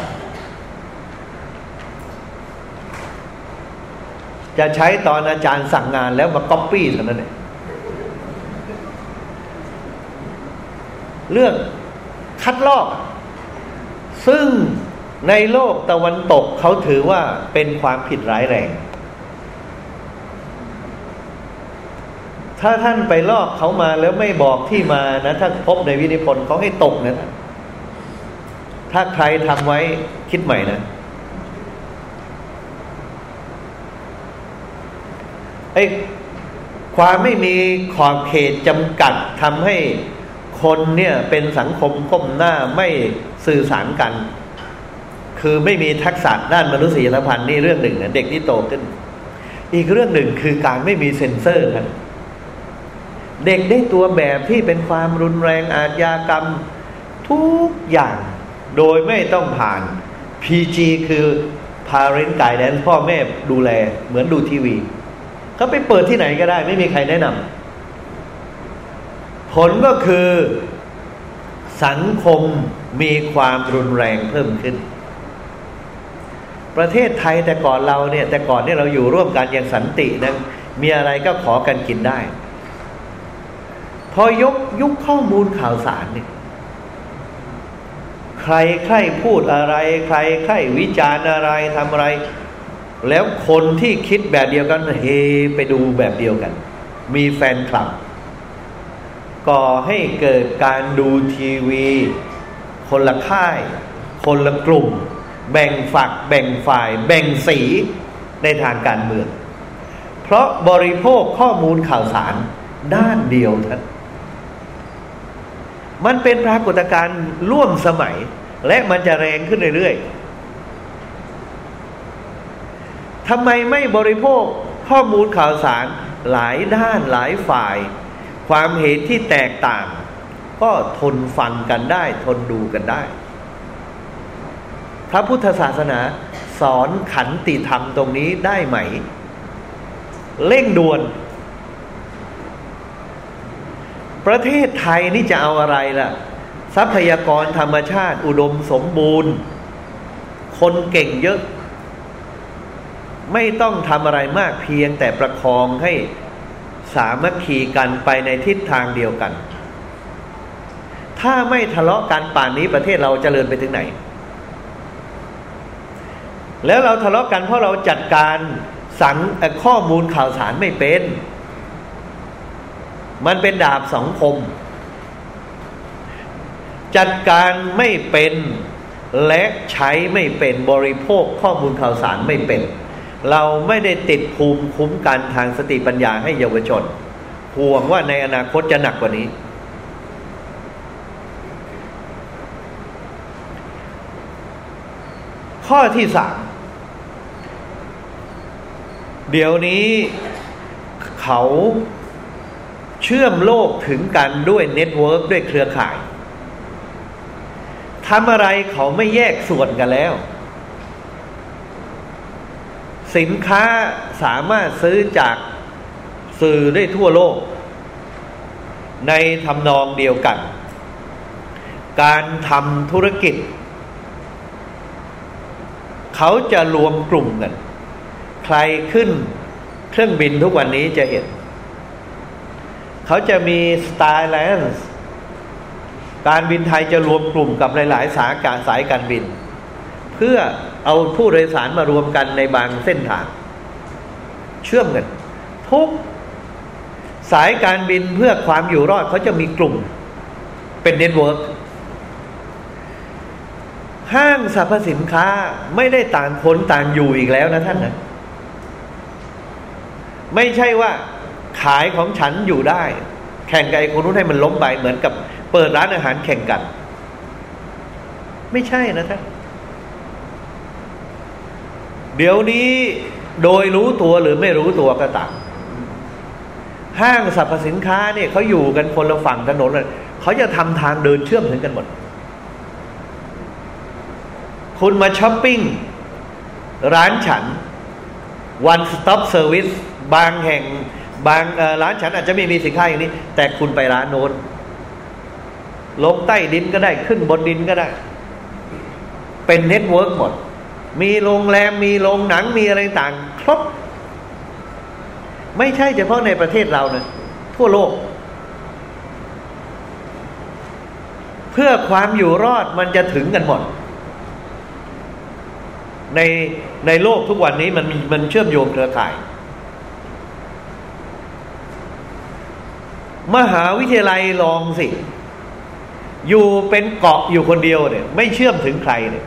จะใช้ตอนอาจารย์สั่งงานแล้วมาก๊อปปี้เท่านั้นเองเรื่องคัดลอก ซึ่งในโลกตะวันตกเขาถือว่าเป็นความผิดร้ายแรง ถ้าท่านไปลอกเขามาแล้วไม่บอกที่มานะ ถ้าพบในวินิพนธ์เขาให้ตกนะ ถ้าใครทำไว้คิดใหม่นะ ไอ้ความไม่มีขอบเขตจำกัดทำให้คนเนี่ยเป็นสังคมก้มหน้าไม่สื่อสารกัน คือไม่มีทักษะด้านมนุษยสัมพันธ์นี่เรื่องหนึ่งนะเด็กที่โตขึ้น อีกเรื่องหนึ่งคือการไม่มีเซ็นเซอร์ครับเด็กได้ตัวแบบที่เป็นความรุนแรงอาชญากรรมทุกอย่างโดยไม่ต้องผ่าน PG คือ Parent Guidance พ่อแม่ดูแลเหมือนดูทีวี เขาไปเปิดที่ไหนก็ได้ ไม่มีใครแนะนำผลก็คือสังคมมีความรุนแรงเพิ่มขึ้น ประเทศไทยแต่ก่อนเราเนี่ย แต่ก่อนเนี่ยเราอยู่ร่วมกันอย่างสันตินะมีอะไรก็ขอกันกินได้ พอยกยุคข้อมูลข่าวสารเนี่ยใครใครพูดอะไร ใครใครวิจารณ์อะไรทำอะไร แล้วคนที่คิดแบบเดียวกันเฮไปดูแบบเดียวกัน มีแฟนคลับ ก่อให้เกิดการดูทีวี คนละค่าย คนละกลุ่ม แบ่งฝัก แบ่งฝ่าย แบ่งสีในทางการเมือง เพราะบริโภคข้อมูลข่าวสารด้านเดียวท่านมันเป็นปรากฏการณ์ร่วมสมัย และมันจะแรงขึ้นเรื่อยๆ ทำไมไม่บริโภคข้อมูลข่าวสารหลายด้านหลายฝ่าย ความเห็นที่แตกต่าง ก็ทนฟังกันได้ ทนดูกันได้ พระพุทธศาสนาสอนขันติธรรมตรงนี้ได้ไหม เร่งด่วน ประเทศไทยนี่จะเอาอะไรล่ะ ทรัพยากรธรรมชาติอุดมสมบูรณ์ คนเก่งเยอะ ไม่ต้องทำอะไรมากเพียงแต่ประคองให้สามัคคีกันไปในทิศทางเดียวกัน ถ้าไม่ทะเลาะกันป่านนี้ประเทศเราจเจริญไปถึงไหน แล้วเราทะเลาะกันเพราะเราจัดการสังข้อมูลข่าวสารไม่เป็น มันเป็นดาบสองคม จัดการไม่เป็นและใช้ไม่เป็นบริโภคข้อมูลข่าวสารไม่เป็น เราไม่ได้ติดภูมิคุ้มกันทางสติปัญญาให้เยาวชน ห่วงว่าในอนาคตจะหนักกว่านี้ ข้อที่สามเดี๋ยวนี้เขาเชื่อมโลกถึงกันด้วย network ด้วยเครือข่ายทำอะไรเขาไม่แยกส่วนกันแล้ว สินค้าสามารถซื้อจากสื่อได้ทั่วโลก ในทำนองเดียวกัน การทำธุรกิจ เขาจะรวมกลุ่มกัน ใครขึ้นเครื่องบินทุกวันนี้จะเห็น เขาจะมี Star Alliance การบินไทยจะรวมกลุ่มกับหลาย ๆ สาขาสายการบิน เพื่อ เอาผู้โดยสารมารวมกันในบางเส้นทาง เชื่อมกันทุกสายการบินเพื่อความอยู่รอดเขาจะมีกลุ่มเป็น networkห้างสรรพสินค้าไม่ได้ต่างคนต่างอยู่อีกแล้วนะท่านนะ ไม่ใช่ว่าขายของฉันอยู่ได้ แข่งกับไอ้คนนู้นให้มันล้มไปเหมือนกับเปิดร้านอาหารแข่งกัน ไม่ใช่นะท่าน เดี๋ยวนี้โดยรู้ตัวหรือไม่รู้ตัวก็ต่างห้างสรรพสินค้าเนี่ยเขาอยู่กันคนละฝั่งถนนเลยเขาจะทำทางเดินเชื่อมถึงกันหมด คุณมาช้อปปิ้ง ร้านฉัน one stop service บางแห่งบางร้านฉันอาจจะไม่มีสินค้าอย่างนี้ แต่คุณไปร้านโน้นลงใต้ดินก็ได้ขึ้นบนดินก็ได้ เป็น network หมด มีโรงแรมมีโรงหนังมีอะไรต่างครบ ไม่ใช่เฉพาะในประเทศเรานะทั่วโลก เพื่อความอยู่รอดมันจะถึงกันหมด ในในโลกทุกวันนี้มันมันเชื่อมโยงเครือข่าย มหาวิทยาลัยลองสิ อยู่เป็นเกาะอยู่คนเดียวเนี่ย ไม่เชื่อมถึงใครเนี่ย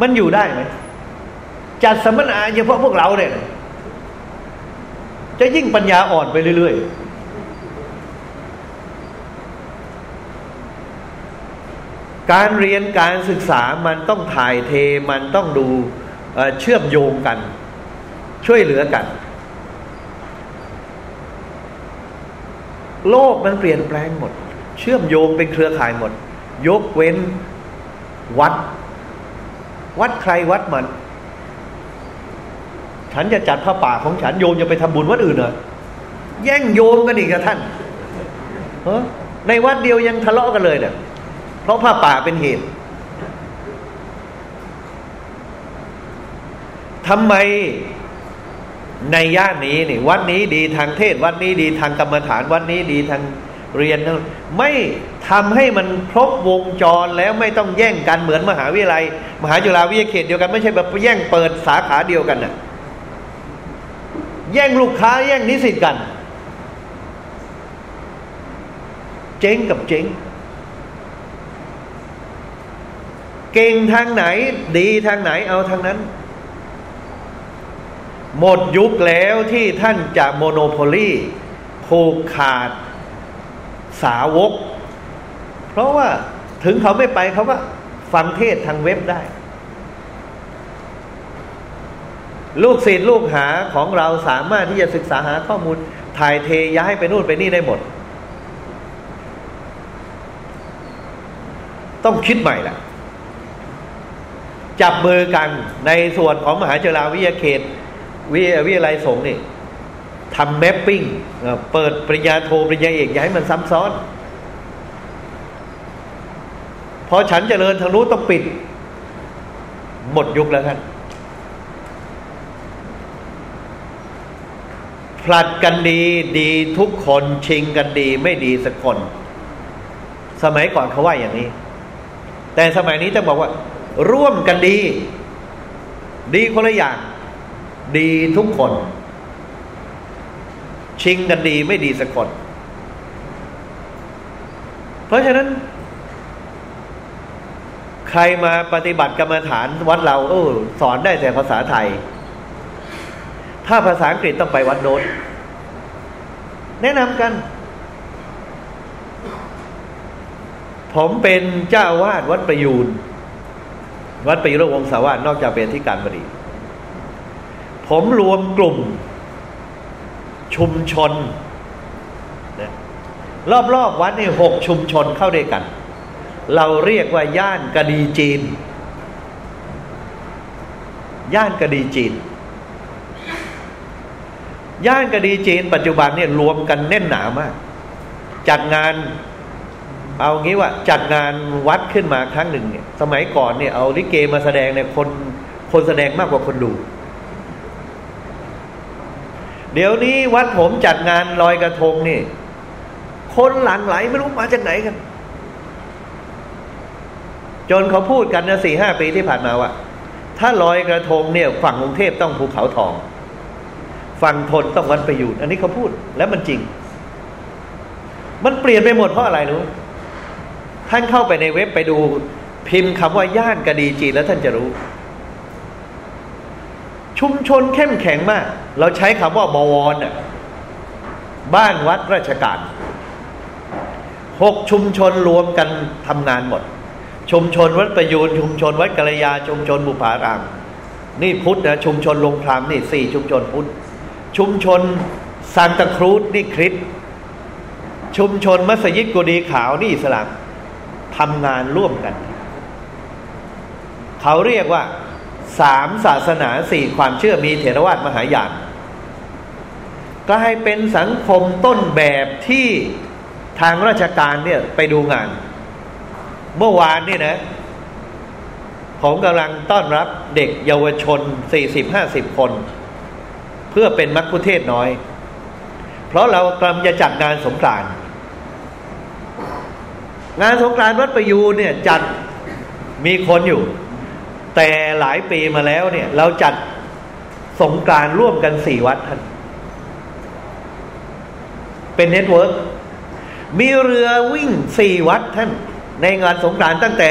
มันอยู่ได้ไหมจัดสัมมนาเฉพาะพวกเราเนี่ย จะยิ่งปัญญาอ่อนไปเรื่อยๆ การเรียนการศึกษามันต้องถ่ายเทมันต้องดูเชื่อมโยงกัน ช่วยเหลือกัน โลกมันเปลี่ยนแปลงหมด เชื่อมโยงเป็นเครือข่ายหมด ยกเว้นวัด วัดใครวัดมัน ฉันจะจัดผ้าป่าของฉันโยมจะไปทำบุญวัดอื่นเหรอแย่งโยมกันอีกกับท่านเอในวัดเดียวยังทะเลาะกันเลยเนี่ยเพราะผ้าป่าเป็นเหตุทำไมในย่านนี้นี่วัดนี้ดีทางเทศ วัดนี้ดีทางกรรมฐาน วัดนี้ดีทาง เรียนไม่ทำให้มันครบวงจรแล้วไม่ต้องแย่งกันเหมือนมหาวิทยาลัย มหาจุฬาวิทยาเขตเดียวกันไม่ใช่แบบแย่งเปิดสาขาเดียวกันน่ะแย่งลูกค้าแย่งนิสิตกัน เจ๊งกับเจ๊งเก่งทางไหน ดีทางไหนเอาทางนั้น หมดยุคแล้วที่ท่านจะโมโนโพลีผูกขาด สาวก เพราะว่าถึงเขาไม่ไปเขาก็ฟังเทศทางเว็บได้ ลูกศิษย์ลูกหาของเราสามารถที่จะศึกษาหาข้อมูลถ่ายเทย้ายไปนู่นไปนี่ได้หมด ต้องคิดใหม่ละจับมือกันในส่วนของมหาเจุฬาวิทยาเขตวิวิทยาลัยสงฆ์นี่ ทำแมปปิ้งเปิดปริญญาโทปริญญาเอก อย้ายมันซ้ำซ้อน พอฉันจเจริญทางนู้นต้องปิด หมดยุคแล้วท่านผลัดกันดีดีทุกคนชิงกันดีไม่ดีสักคน สมัยก่อนเขาว่าอย่างนี้ แต่สมัยนี้จะบอกว่า ร่วมกันดี ดีคนละอย่าง ดีทุกคน ชิงกันดีไม่ดีสักคน เพราะฉะนั้น ใครมาปฏิบัติกรรมฐานวัดเราเออสอนได้แต่ภาษาไทย ถ้าภาษาอังกฤษต้องไปวัดโน้นแนะนำกัน ผมเป็นเจ้าวาดวัดประยูน วัดประยูนวงศาวาสนอกจากเป็นที่การบดี ผมรวมกลุ่ม ชุมชนนะรอบๆวัดนี่หกชุมชนเข้าด้วยกัน เราเรียกว่าย่านกะดีจีน ย่านกะดีจีน ย่านกระดีจีน ปัจจุบันเนี่ยรวมกันแน่นหนามาก จัดงานเอางี้ว่าจัดงานวัดขึ้นมาครั้งหนึ่งเนี่ย สมัยก่อนเนี่ยเอาลิเกมาแสดงเนี่ยคนคนแสดงมากกว่าคนดู เดี๋ยวนี้วัดผมจัดงานลอยกระทงนี่ คนหลั่งไหลไม่รู้มาจากไหนกัน จนเขาพูดกันนะสี่ห้าปีที่ผ่านมาว่าถ้าลอยกระทงเนี่ย ฝั่งกรุงเทพต้องภูเขาทองฟังทนต้องวัดประยูนอันนี้เขาพูดแล้วมันจริง มันเปลี่ยนไปหมดเพราะอะไรรู้ท่านเข้าไปในเว็บไปดูพิมพ์คำว่าย่านกระดีจีนแล้วท่านจะรู้ ชุมชนเข้มแข็งมาก เราใช้คำว่าบวรน่ะบ้านวัดราชการหกชุมชนรวมกันทำงานหมด ชุมชนวัดประยูนชุมชนวัดกัลยา ชุมชนบุพาราม นี่พุทธนะชุมชนลงพรามนี่สี่ชุมชนพุทธ ชุมชนซานตาครูดนี่คริสชุมชนมัสยิดกุดีขาวนี่อิสลามทำงานร่วมกัน เขาเรียกว่า สามศาสนาสี่ความเชื่อมีเถรวาทมหายานกลายเป็นสังคมต้นแบบที่ทางราชการเนี่ยไปดูงาน เมื่อวานนี่นะผมกำลังต้อนรับเด็กเยาวชนสี่สิบห้าสิบคน เพื่อเป็นมักคุเทศน้อย เพราะเรากำลังจะจัดงานสงกรานต์งานสงกรานต์วัดประยูนเนี่ยจัดมีคนอยู่ แต่หลายปีมาแล้วเนี่ย เราจัดสงกานต์ร่วมกันสี่วัดท่าน เป็น network มีเรือวิ่งสี่วัดท่าน ในงานสงกรานต์ตั้งแต่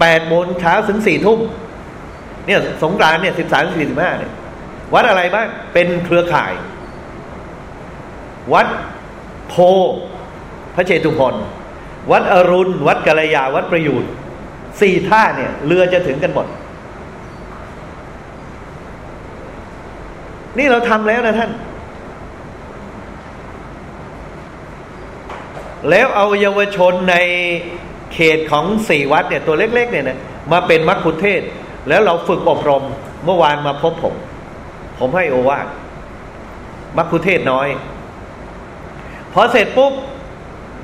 แปดโมงเช้าถึงสี่ทุ่มเนี่ยสงกรานต์เนี่ยสิบสามสิบสี่สิบห้าเนี่ยวัดอะไรบ้าง เป็นเครือข่าย วัดโพธิ์พระเชตุพนวัดอรุณ วัดกัลยา วัดประยูรสี่ท่าเนี่ย เรือจะถึงกันหมด นี่เราทำแล้วนะท่าน แล้วเอาเยาวชนในเขตของสี่วัดเนี่ยตัวเล็ก ๆ เนี่ยนะมาเป็นมัคคุเทศ แล้วเราฝึกอบรมเมื่อวานมาพบผม ผมให้โอวาทมัคคุเทศน้อย พอเสร็จปุ๊บ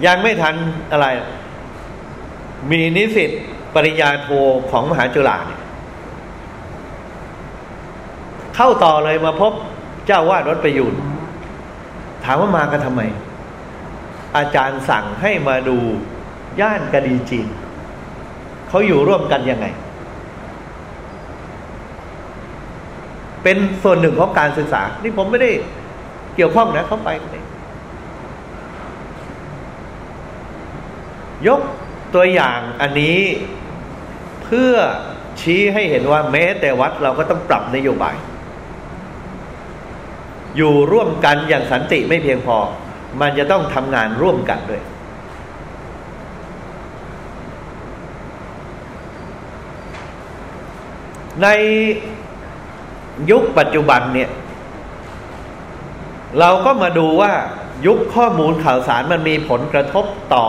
ยังไม่ทันอะไร มีนิสิตปริญญาโทของมหาจุฬาเนี่ย เข้าต่อเลยมาพบเจ้าวาดวัดประยูนถามว่ามากันทำไม อาจารย์สั่งให้มาดูย่านกะดีจีนเขาอยู่ร่วมกันยังไง เป็นส่วนหนึ่งของการศึกษา นี่ผมไม่ได้เกี่ยวข้องนะเขาไปกันเองยกตัวอย่างอันนี้เพื่อชี้ให้เห็นว่าแม้แต่วัดเราก็ต้องปรับนโยบาย อยู่ร่วมกันอย่างสันติไม่เพียงพอ มันจะต้องทำงานร่วมกันด้วย ในยุคปัจจุบันเนี่ย เราก็มาดูว่ายุคข้อมูลข่าวสารมันมีผลกระทบต่อ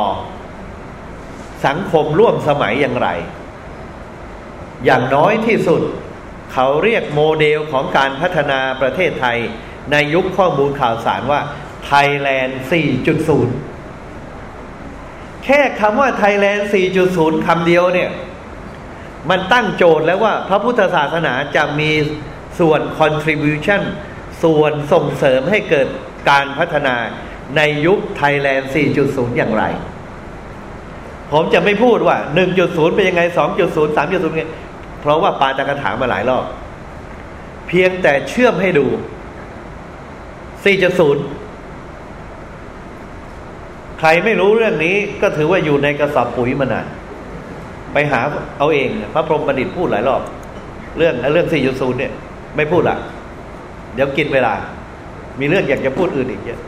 สังคมร่วมสมัยอย่างไร อย่างน้อยที่สุด เขาเรียกโมเดลของการพัฒนาประเทศไทย ในยุคข้อมูลข่าวสารว่าไทยแลนด์ 4.0 แค่คำว่าไทยแลนด์ 4.0 คำเดียวเนี่ย มันตั้งโจทย์แล้วว่าพระพุทธศาสนาจะมีส่วน contribution ส่วนส่งเสริมให้เกิดการพัฒนาในยุคไทยแลนด์ 4.0 อย่างไร ผมจะไม่พูดว่า 1.0 เป็นยังไง 2.0 3.0เป็นไง เพราะว่าปาตกถามาหลายรอบ เพียงแต่เชื่อมให้ดู 4.0 ใครไม่รู้เรื่องนี้ก็ถือว่าอยู่ในกระสอบปุ๋ยมานานไปหาเอาเอง พระพรหมบัณฑิตพูดหลายรอบ เรื่องเรื่อง 4.0 เนี่ย ไม่พูดละเดี๋ยวกินเวลา มีเรื่องอยากจะพูดอื่นอีกเยอะ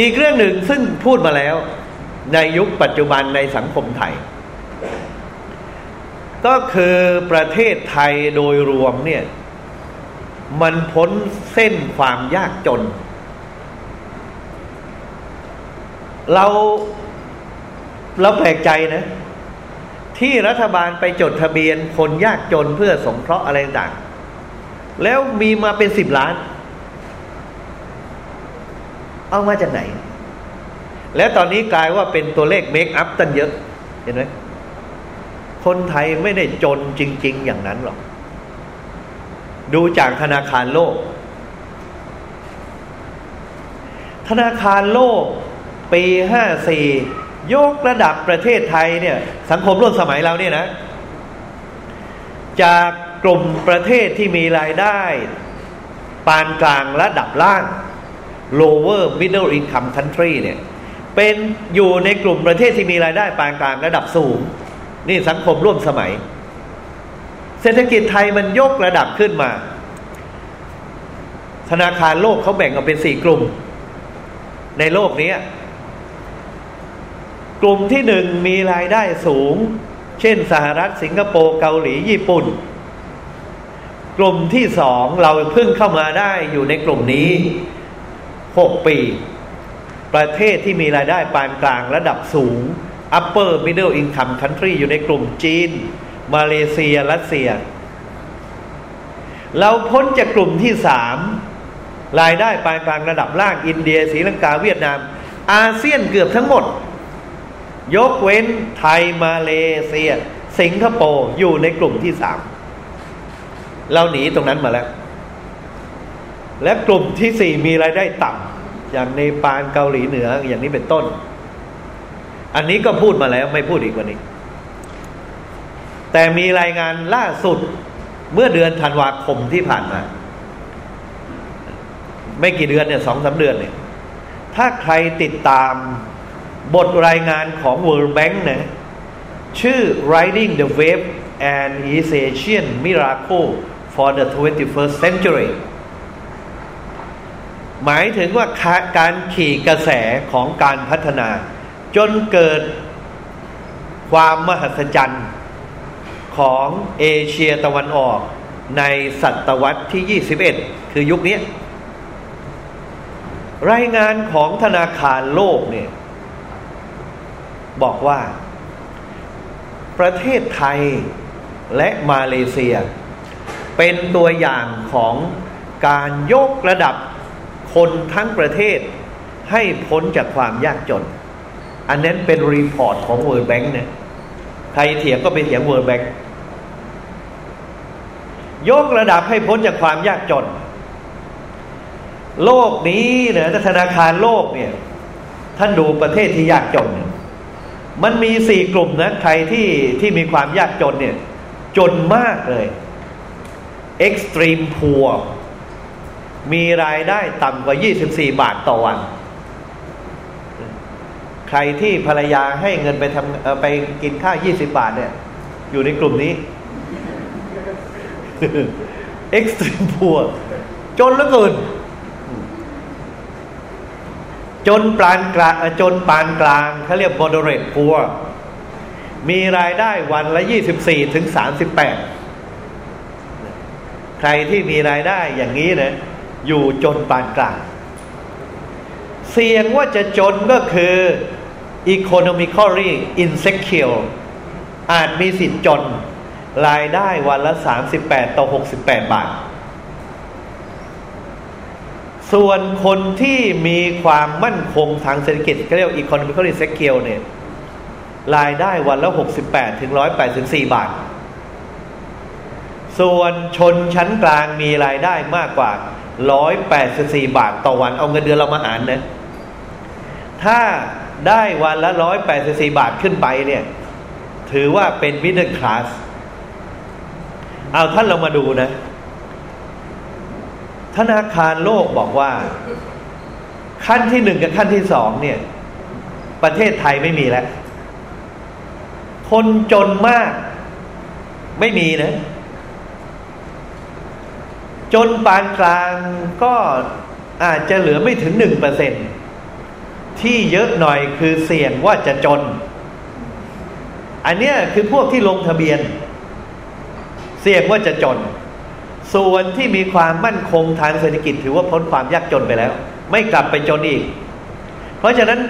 อีกเรื่องหนึ่งซึ่งพูดมาแล้ว ในยุคปัจจุบันในสังคมไทย ก็คือประเทศไทยโดยรวมเนี่ย มันพ้นเส้นความยากจน เราเราแปลกใจนะ ที่รัฐบาลไปจดทะเบียนคนยากจนเพื่อสงเคราะห์อะไรต่างแล้วมีมาเป็นสิบล้าน เอามาจากไหน และตอนนี้กลายว่าเป็นตัวเลขเมคอัพตั้งเยอะ เห็นไหมคนไทยไม่ได้จนจริง ๆ อย่างนั้นหรอก ดูจากธนาคารโลก ธนาคารโลก ปีห้าสี่ยกระดับประเทศไทยเนี่ย สังคมร่วมสมัยเราเนี่ยนะ จากกลุ่มประเทศที่มีรายได้ ปานกลางระดับล่าง lower middle income country เนี่ย เป็นอยู่ในกลุ่มประเทศที่มีรายได้ปานกลางระดับสูง นี่สังคมร่วมสมัย เศรษฐกิจไทยมันยกระดับขึ้นมา ธนาคารโลกเขาแบ่งออกเป็นสี่กลุ่ม ในโลกนี้กลุ่มที่หนึ่งมีรายได้สูง เช่นสหรัฐสิงคโปร์เกาหลีญี่ปุ่น กลุ่มที่สองเราเพิ่งเข้ามาได้อยู่ในกลุ่มนี้หกปี ประเทศที่มีรายได้ปานกลางระดับสูง upper middle income country อยู่ในกลุ่มจีน มาเลเซียรัสเซีย เราพ้นจากกลุ่มที่สามรายได้ปานกลางระดับล่างอินเดียศรีลังกาเวียดนาม อาเซียนเกือบทั้งหมด ยกเว้นไทยมาเลเซีย สิงคโปร์อยู่ในกลุ่มที่สามเราหนีตรงนั้นมาแล้ว และกลุ่มที่สี่มีรายได้ต่ำอย่างในปานเกาหลีเหนืออย่างนี้เป็นต้น อันนี้ก็พูดมาแล้วไม่พูดอีกวันนี้ แต่มีรายงานล่าสุดเมื่อเดือนธันวาคมที่ผ่านมา ไม่กี่เดือนเนี่ยสองสาเดือนเนี่ย ถ้าใครติดตามบทรายงานของ World Bank นะชื่อ Riding the Wave and East Asian Miracle for the 21st Century หมายถึงว่าการขี่กระแสของการพัฒนา จนเกิดความมหัศจรรย์ ของเอเชียตะวันออกในศตวรรษที่ 21 คือยุคนี้ รายงานของธนาคารโลกเนี่ยบอกว่า ประเทศไทยและมาเลเซีย เป็นตัวอย่างของการยกระดับคนทั้งประเทศให้พ้นจากความยากจน อันนั้นเป็นรีพอร์ตของ World Bank เนี่ยใครเถียงก็ไปเถียง World Bank ยกระดับให้พ้นจากความยากจน โลกนี้เนี่ยธนาคารโลกเนี่ย ท่านดูประเทศที่ยากจนเนี่ยมันมีสี่กลุ่มนะใครที่ที่มีความยากจนเนี่ย จนมากเลย extreme poor มีรายได้ต่ำกว่า 24 บาทต่อวัน ใครที่ภรรยาให้เงินไปทำไปกินข้าว 20 บาทเนี่ย อยู่ในกลุ่มนี้ extreme poor จนเหลือเกิน จนปานกลางจนปานกลางเขาเรียก moderate poor มีรายได้วันละ 24 ถึง 38 ใครที่มีรายได้อย่างนี้นะ อยู่จนปานกลาง เสี่ยงว่าจะจนก็คือ economically insecure อาจมีสิทธิ์จน รายได้วันละ 38 ต่อ 68 บาท ส่วนคนที่มีความมั่นคงทางเศรษฐกิจก็เรียก economically secure เนี่ยรายได้วันละ 68 ถึง 184 บาท ส่วนชนชั้นกลางมีรายได้มากกว่าร้อยแปดสิบสี่บาทต่อวัน เอาเงินเดือนเรามาหารนะ ถ้าได้วันละร้อยแปดสิบสี่บาทขึ้นไปเนี่ย ถือว่าเป็นมิด เอาท่านเรามาดูนะ ธนาคารโลกบอกว่า ขั้นที่หนึ่งกับขั้นที่สองเนี่ย ประเทศไทยไม่มีแล้ว คนจนมาก ไม่มีนะ จนปานกลางก็อาจจะเหลือไม่ถึงหนึ่งเปอร์เซ็นที่เยอะหน่อยคือเสี่ยงว่าจะจน อันเนี้ยคือพวกที่ลงทะเบียน เสี่ยงว่าจะจน ส่วนที่มีความมั่นคงทางเศรษฐกิจถือว่าพ้นความยากจนไปแล้ว ไม่กลับไปจนอีก เพราะฉะนั้น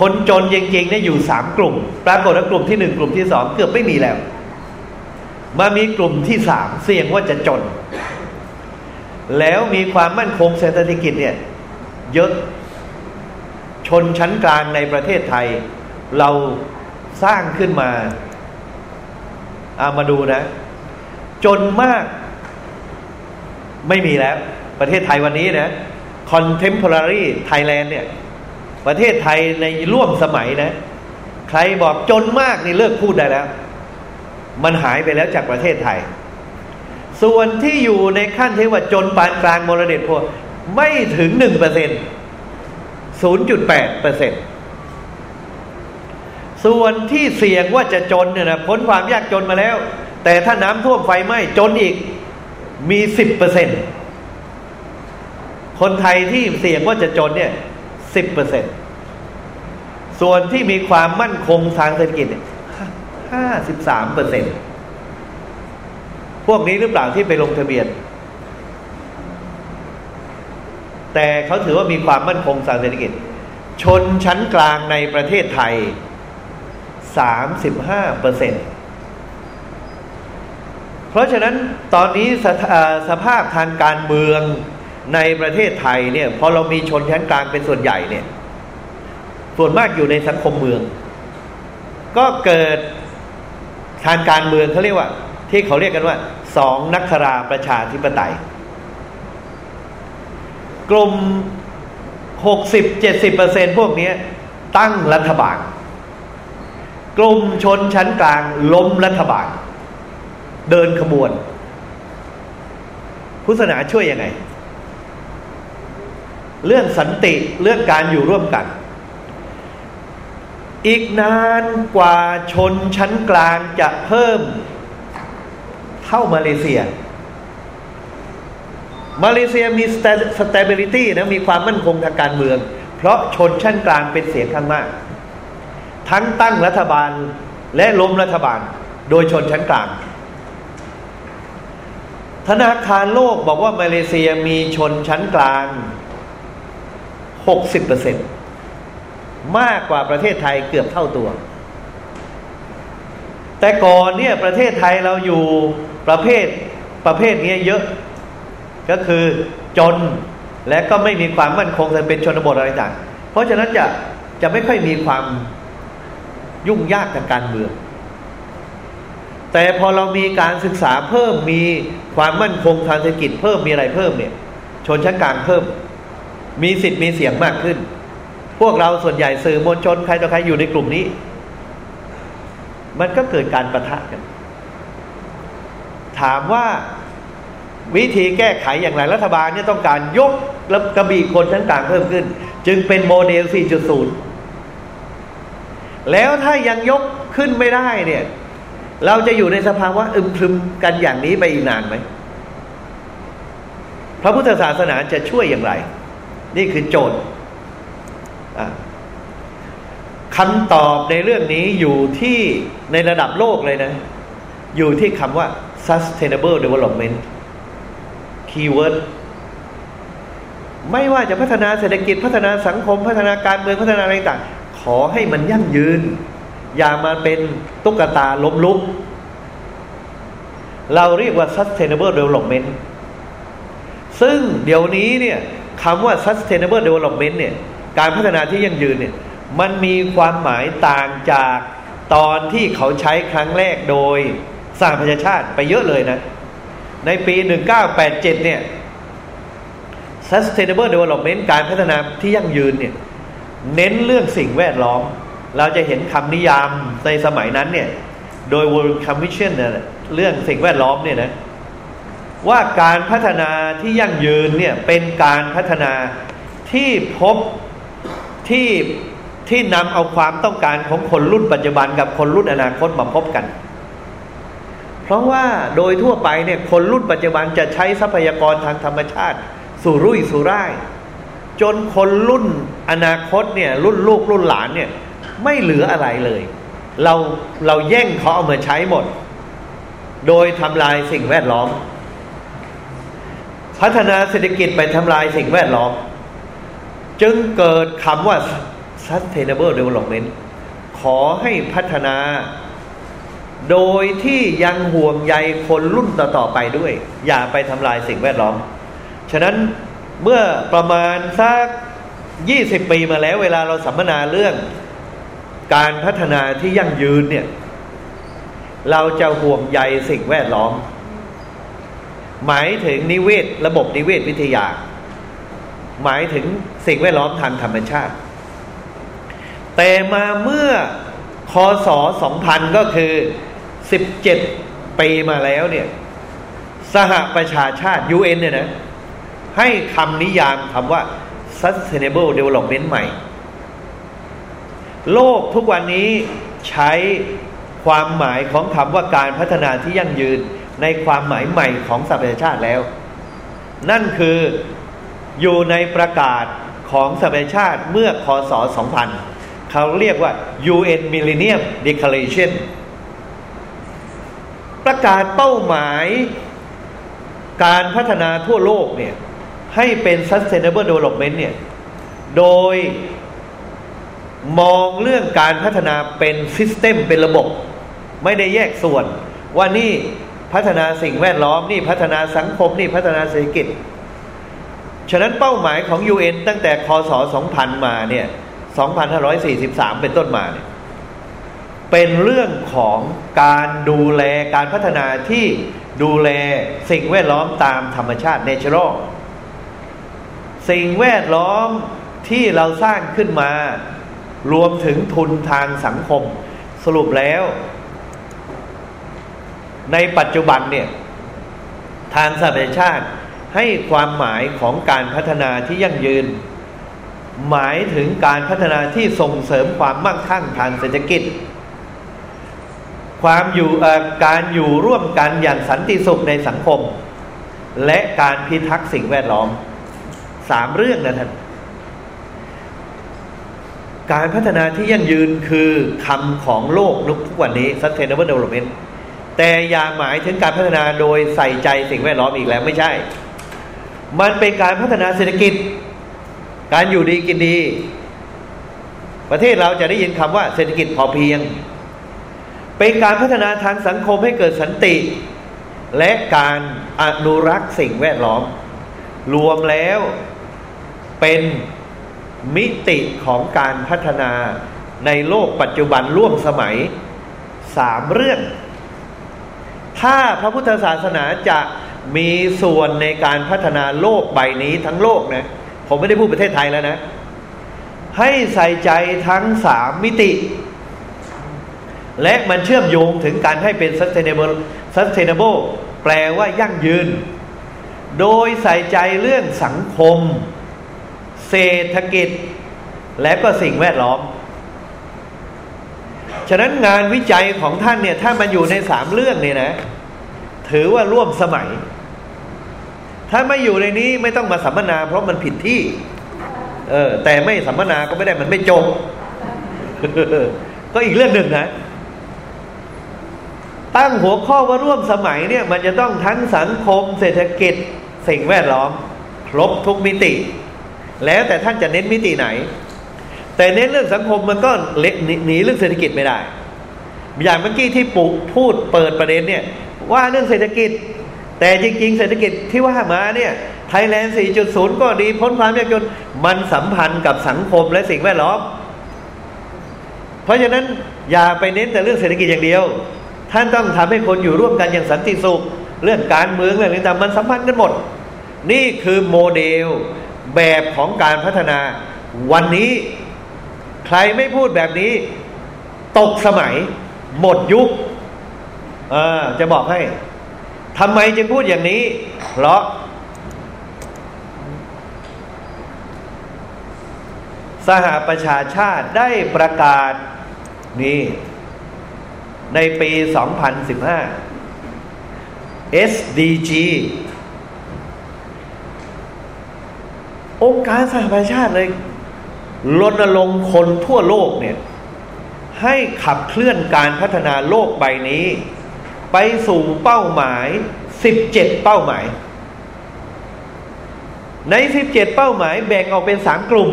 คนจนจริงๆเนี่ยอยู่สามกลุ่ม ปรากฏว่ากลุ่มที่หนึ่งกลุ่มที่สองเกือบไม่มีแล้ว มามีกลุ่มที่สามเสี่ยงว่าจะจน แล้วมีความมั่นคงเศรษฐกิจเนี่ยเยอะชนชั้นกลางในประเทศไทย เราสร้างขึ้นมาเอามาดูนะ จนมาก ไม่มีแล้ว ประเทศไทยวันนี้นะ contemporary Thailand เนี่ย ประเทศไทยในร่วมสมัยนะ ใครบอกจนมากนี่เลิกพูดได้แล้ว มันหายไปแล้วจากประเทศไทย ส่วนที่อยู่ในขั้นที่ว่าจนปานกลางมรดกพวไม่ถึงหนึ่งเปอร์เซ็นศูนย์จุดแปดเปอร์เซ็นต์ส่วนที่เสี่ยงว่าจะจนเนี่ยนะพ้นความยากจนมาแล้ว แต่ถ้าน้ำท่วมไฟไหม้จนอีกมีสิบเปอร์เซ็นตคนไทยที่เสี่ยงว่าจะจนเนี่ยสิบเปอร์เซ็นส่วนที่มีความมั่นคงทางเศรษฐกิจเนี่ยห้าสิบสามเปอร์เซ็นพวกนี้หรือเปล่าที่ไปลงทะเบียน แต่เขาถือว่ามีความมั่นคงทางเศรษฐกิจ ชนชั้นกลางในประเทศไทยสามสิบห้าเปอร์เซ็นต์ เพราะฉะนั้นตอนนี้สสภาพทางการเมืองในประเทศไทยเนี่ยพอเรามีชนชั้นกลางเป็นส่วนใหญ่เนี่ย ส่วนมากอยู่ในสังคมเมือง ก็เกิดทางการเมืองเขาเรียกว่า ที่เขาเรียกกันว่า สองนักราประชาธิปไตย กลุ่มหกสิบเจ็ดสิบเปอร์เซ็นพวกนี้ตั้งรัฐบาล กลุ่มชนชั้นกลางล้มรัฐบาล เดินขบวน พุทธศาสนาช่วยยังไง เรื่องสันติเรื่องการอยู่ร่วมกัน อีกนานกว่าชนชั้นกลางจะเพิ่มเท่ามาเลเซีย มาเลเซียมี stability นะมีความมั่นคงทางการเมือง เพราะชนชั้นกลางเป็นเสียงข้างมาก ทั้งตั้งรัฐบาลและล้มรัฐบาล โดยชนชั้นกลาง ธนาคารโลกบอกว่ามาเลเซียมีชนชั้นกลาง 60%มากกว่าประเทศไทยเกือบเท่าตัว แต่ก่อนเนี่ยประเทศไทยเราอยู่ประเภทประเภทนี้เยอะ ก็คือจนและก็ไม่มีความมั่นคงเป็นชนบทอะไรต่าง เพราะฉะนั้นจะจะไม่ค่อยมีความยุ่งยากทางการเมือง แต่พอเรามีการศึกษาเพิ่มมีความมั่นคงทางเศรษฐกิจเพิ่มมีอะไรเพิ่มเนี่ย ชนชั้นกลางเพิ่ม มีสิทธิ์มีเสียงมากขึ้น พวกเราส่วนใหญ่สื่อมวลชนใครต่อใครอยู่ในกลุ่มนี้ มันก็เกิดการประทะกัน ถามว่าวิธีแก้ไขอย่างไรรัฐบาลเนี่ยต้องการยกและกระบี่คนชั้นกลางเพิ่มขึ้น จึงเป็นโมเดล 4.0 แล้วถ้ายังยกขึ้นไม่ได้เนี่ย เราจะอยู่ในสภาวะอึมครึมกันอย่างนี้ไปอีกนานไหม พระพุทธศาสนาจะช่วยอย่างไร นี่คือโจทย์คำตอบในเรื่องนี้อยู่ที่ในระดับโลกเลยนะ อยู่ที่คำว่า sustainable development keyword ไม่ว่าจะพัฒนาเศรษฐกิจพัฒนาสังคม พัฒนาการเมืองพัฒนาอะไรต่าง ขอให้มันยั่งยืน อย่ามาเป็นตุ๊กตาล้มลุก เราเรียกว่า sustainable development ซึ่งเดี๋ยวนี้เนี่ยคำว่า sustainable development เนี่ยการพัฒนาที่ยั่งยืนเนี่ยมันมีความหมายต่างจากตอนที่เขาใช้ครั้งแรกโดยสร้างประชาชาติไปเยอะเลยนะ ในปี 1987 เนี่ย sustainable development การพัฒนาที่ยั่งยืนเนี่ย เน้นเรื่องสิ่งแวดล้อม เราจะเห็นคำนิยามในสมัยนั้นเนี่ย โดย World Commission เนี่ยเรื่องสิ่งแวดล้อมเนี่ยนะว่าการพัฒนาที่ยั่งยืนเนี่ยเป็นการพัฒนาที่พบที่ที่นำเอาความต้องการของคนรุ่นปัจจุบันกับคนรุ่นอนาคตมาพบกัน เพราะว่าโดยทั่วไปเนี่ยคนรุ่นปัจจุบันจะใช้ทรัพยากรทางธรรมชาติ สู่รุ่ยสู่ร่าย จนคนรุ่นอนาคตเนี่ยรุ่นลูกรุ่นหลานเนี่ย ไม่เหลืออะไรเลย เราเราแย่งเขาเอามาใช้หมด โดยทำลายสิ่งแวดล้อม พัฒนาเศรษฐกิจไปทำลายสิ่งแวดล้อม จึงเกิดคำว่า sustainable development ขอให้พัฒนา โดยที่ยังห่วงใยคนรุ่นต่อๆไปด้วย อย่าไปทำลายสิ่งแวดล้อม ฉะนั้นเมื่อประมาณสักยี่สิบปีมาแล้วเวลาเราสัมมนาเรื่อง การพัฒนาที่ยั่งยืนเนี่ย เราจะห่วงใยสิ่งแวดล้อม หมายถึงนิเวศ ระบบนิเวศวิทยา หมายถึงสิ่งแวดล้อมทางธรรมชาติ แต่มาเมื่อคศ2000 ก็คือ 17 ปีมาแล้วเนี่ย สหประชาชาติ UN เนี่ยนะ ให้คำนิยามคำว่า sustainable development ใหม่ โลกทุกวันนี้ใช้ความหมายของคำว่าการพัฒนาที่ยั่งยืนในความหมายใหม่ของสหประชาชาติแล้ว นั่นคืออยู่ในประกาศของสหประชาชาติเมื่อคศ 2000 เขาเรียกว่า UN Millennium Declaration ประกาศเป้าหมายการพัฒนาทั่วโลกเนี่ยให้เป็น sustainable development เนี่ยโดย มองเรื่องการพัฒนาเป็นซิสเต็มเป็นระบบ ไม่ได้แยกส่วน ว่านี่พัฒนาสิ่งแวดล้อมนี่พัฒนาสังคมนี่พัฒนาเศรษฐกิจ ฉะนั้นเป้าหมายของ UN ตั้งแต่คศ 2000 มาเนี่ย 2543 เป็นต้นมาเนี่ยเป็นเรื่องของการดูแลการพัฒนาที่ดูแลสิ่งแวดล้อมตามธรรมชาติเนเชอรัลสิ่งแวดล้อมที่เราสร้างขึ้นมา รวมถึงทุนทางสังคม สรุปแล้ว ในปัจจุบันเนี่ย ทางสหประชาชาติให้ความหมายของการพัฒนาที่ยั่งยืน หมายถึงการพัฒนาที่ส่งเสริมความมั่งคั่งทางเศรษฐกิจ ความอยู่การอยู่ร่วมกันอย่างสันติสุขในสังคม และการพิทักษ์สิ่งแวดล้อมสามเรื่องนะท่าน การพัฒนาที่ยั่งยืนคือคำของโลกนุกทุกวันนี้ sustainable development แต่อย่าหมายถึงการพัฒนาโดยใส่ใจสิ่งแวดล้อมอีกแล้วไม่ใช่ มันเป็นการพัฒนาเศรษฐกิจ การอยู่ดีกินดี ประเทศเราจะได้ยินคำว่าเศรษฐกิจพอเพียง เป็นการพัฒนาทางสังคมให้เกิดสันติ และการอนุรักษ์สิ่งแวดล้อม รวมแล้วเป็น มิติของการพัฒนาในโลกปัจจุบันร่วมสมัยสามเรื่อง ถ้าพระพุทธศาสนาจะมีส่วนในการพัฒนาโลกใบนี้ทั้งโลกนะผมไม่ได้พูดประเทศไทยแล้วนะ ให้ใส่ใจทั้งสามมิติ และมันเชื่อมโยงถึงการให้เป็น sustainable sustainable แปลว่ายั่งยืน โดยใส่ใจเรื่องสังคม เศรษฐกิจ และก็สิ่งแวดล้อม ฉะนั้นงานวิจัยของท่านเนี่ย ถ้ามันอยู่ในสามเรื่องเนี่ยนะ ถือว่าร่วมสมัย ถ้าไม่อยู่ในนี้ไม่ต้องมาสัมมนา เพราะมันผิดที่ เออ แต่ไม่สัมมนาก็ไม่ได้มันไม่จบก็อีกเรื่องหนึ่งนะตั้งหัวข้อว่าร่วมสมัยเนี่ย มันจะต้องทั้งสังคม เศรษฐกิจ สิ่งแวดล้อม ครบทุกมิติ แล้วแต่ท่านจะเน้นมิติไหน แต่เน้นเรื่องสังคมมันก็เล็กหนีเรื่องเศรษฐกิจไม่ได้ อย่างเมื่อกี้ที่ปุพูดเปิดประเด็นเนี่ย ว่าเรื่องเศรษฐกิจ แต่จริง ๆ เศรษฐกิจที่ว่ามาเนี่ยไทยแลนด์ 4.0 ก็ดีพ้นความยากจนมันสัมพันธ์กับสังคมและสิ่งแวดล้อม เพราะฉะนั้นอย่าไปเน้นแต่เรื่องเศรษฐกิจอย่างเดียว ท่านต้องทำให้คนอยู่ร่วมกันอย่างสันติสุข เรื่องการเมืองเรื่องต่างๆมันสัมพันธ์กันหมด นี่คือโมเดล แบบของการพัฒนา วันนี้ใครไม่พูดแบบนี้ ตกสมัย หมดยุคเออจะบอกให้ทำไมจึงพูดอย่างนี้ เพราะ สหประชาชาติได้ประกาศนี่ในปี 2015 SDG องค์การสหประชาชาติเลยรณรงค์คนทั่วโลกเนี่ย ให้ขับเคลื่อนการพัฒนาโลกใบนี้ ไปสู่เป้าหมาย 17 เป้าหมาย ใน 17 เป้าหมายแบ่งออกเป็นสามกลุ่ม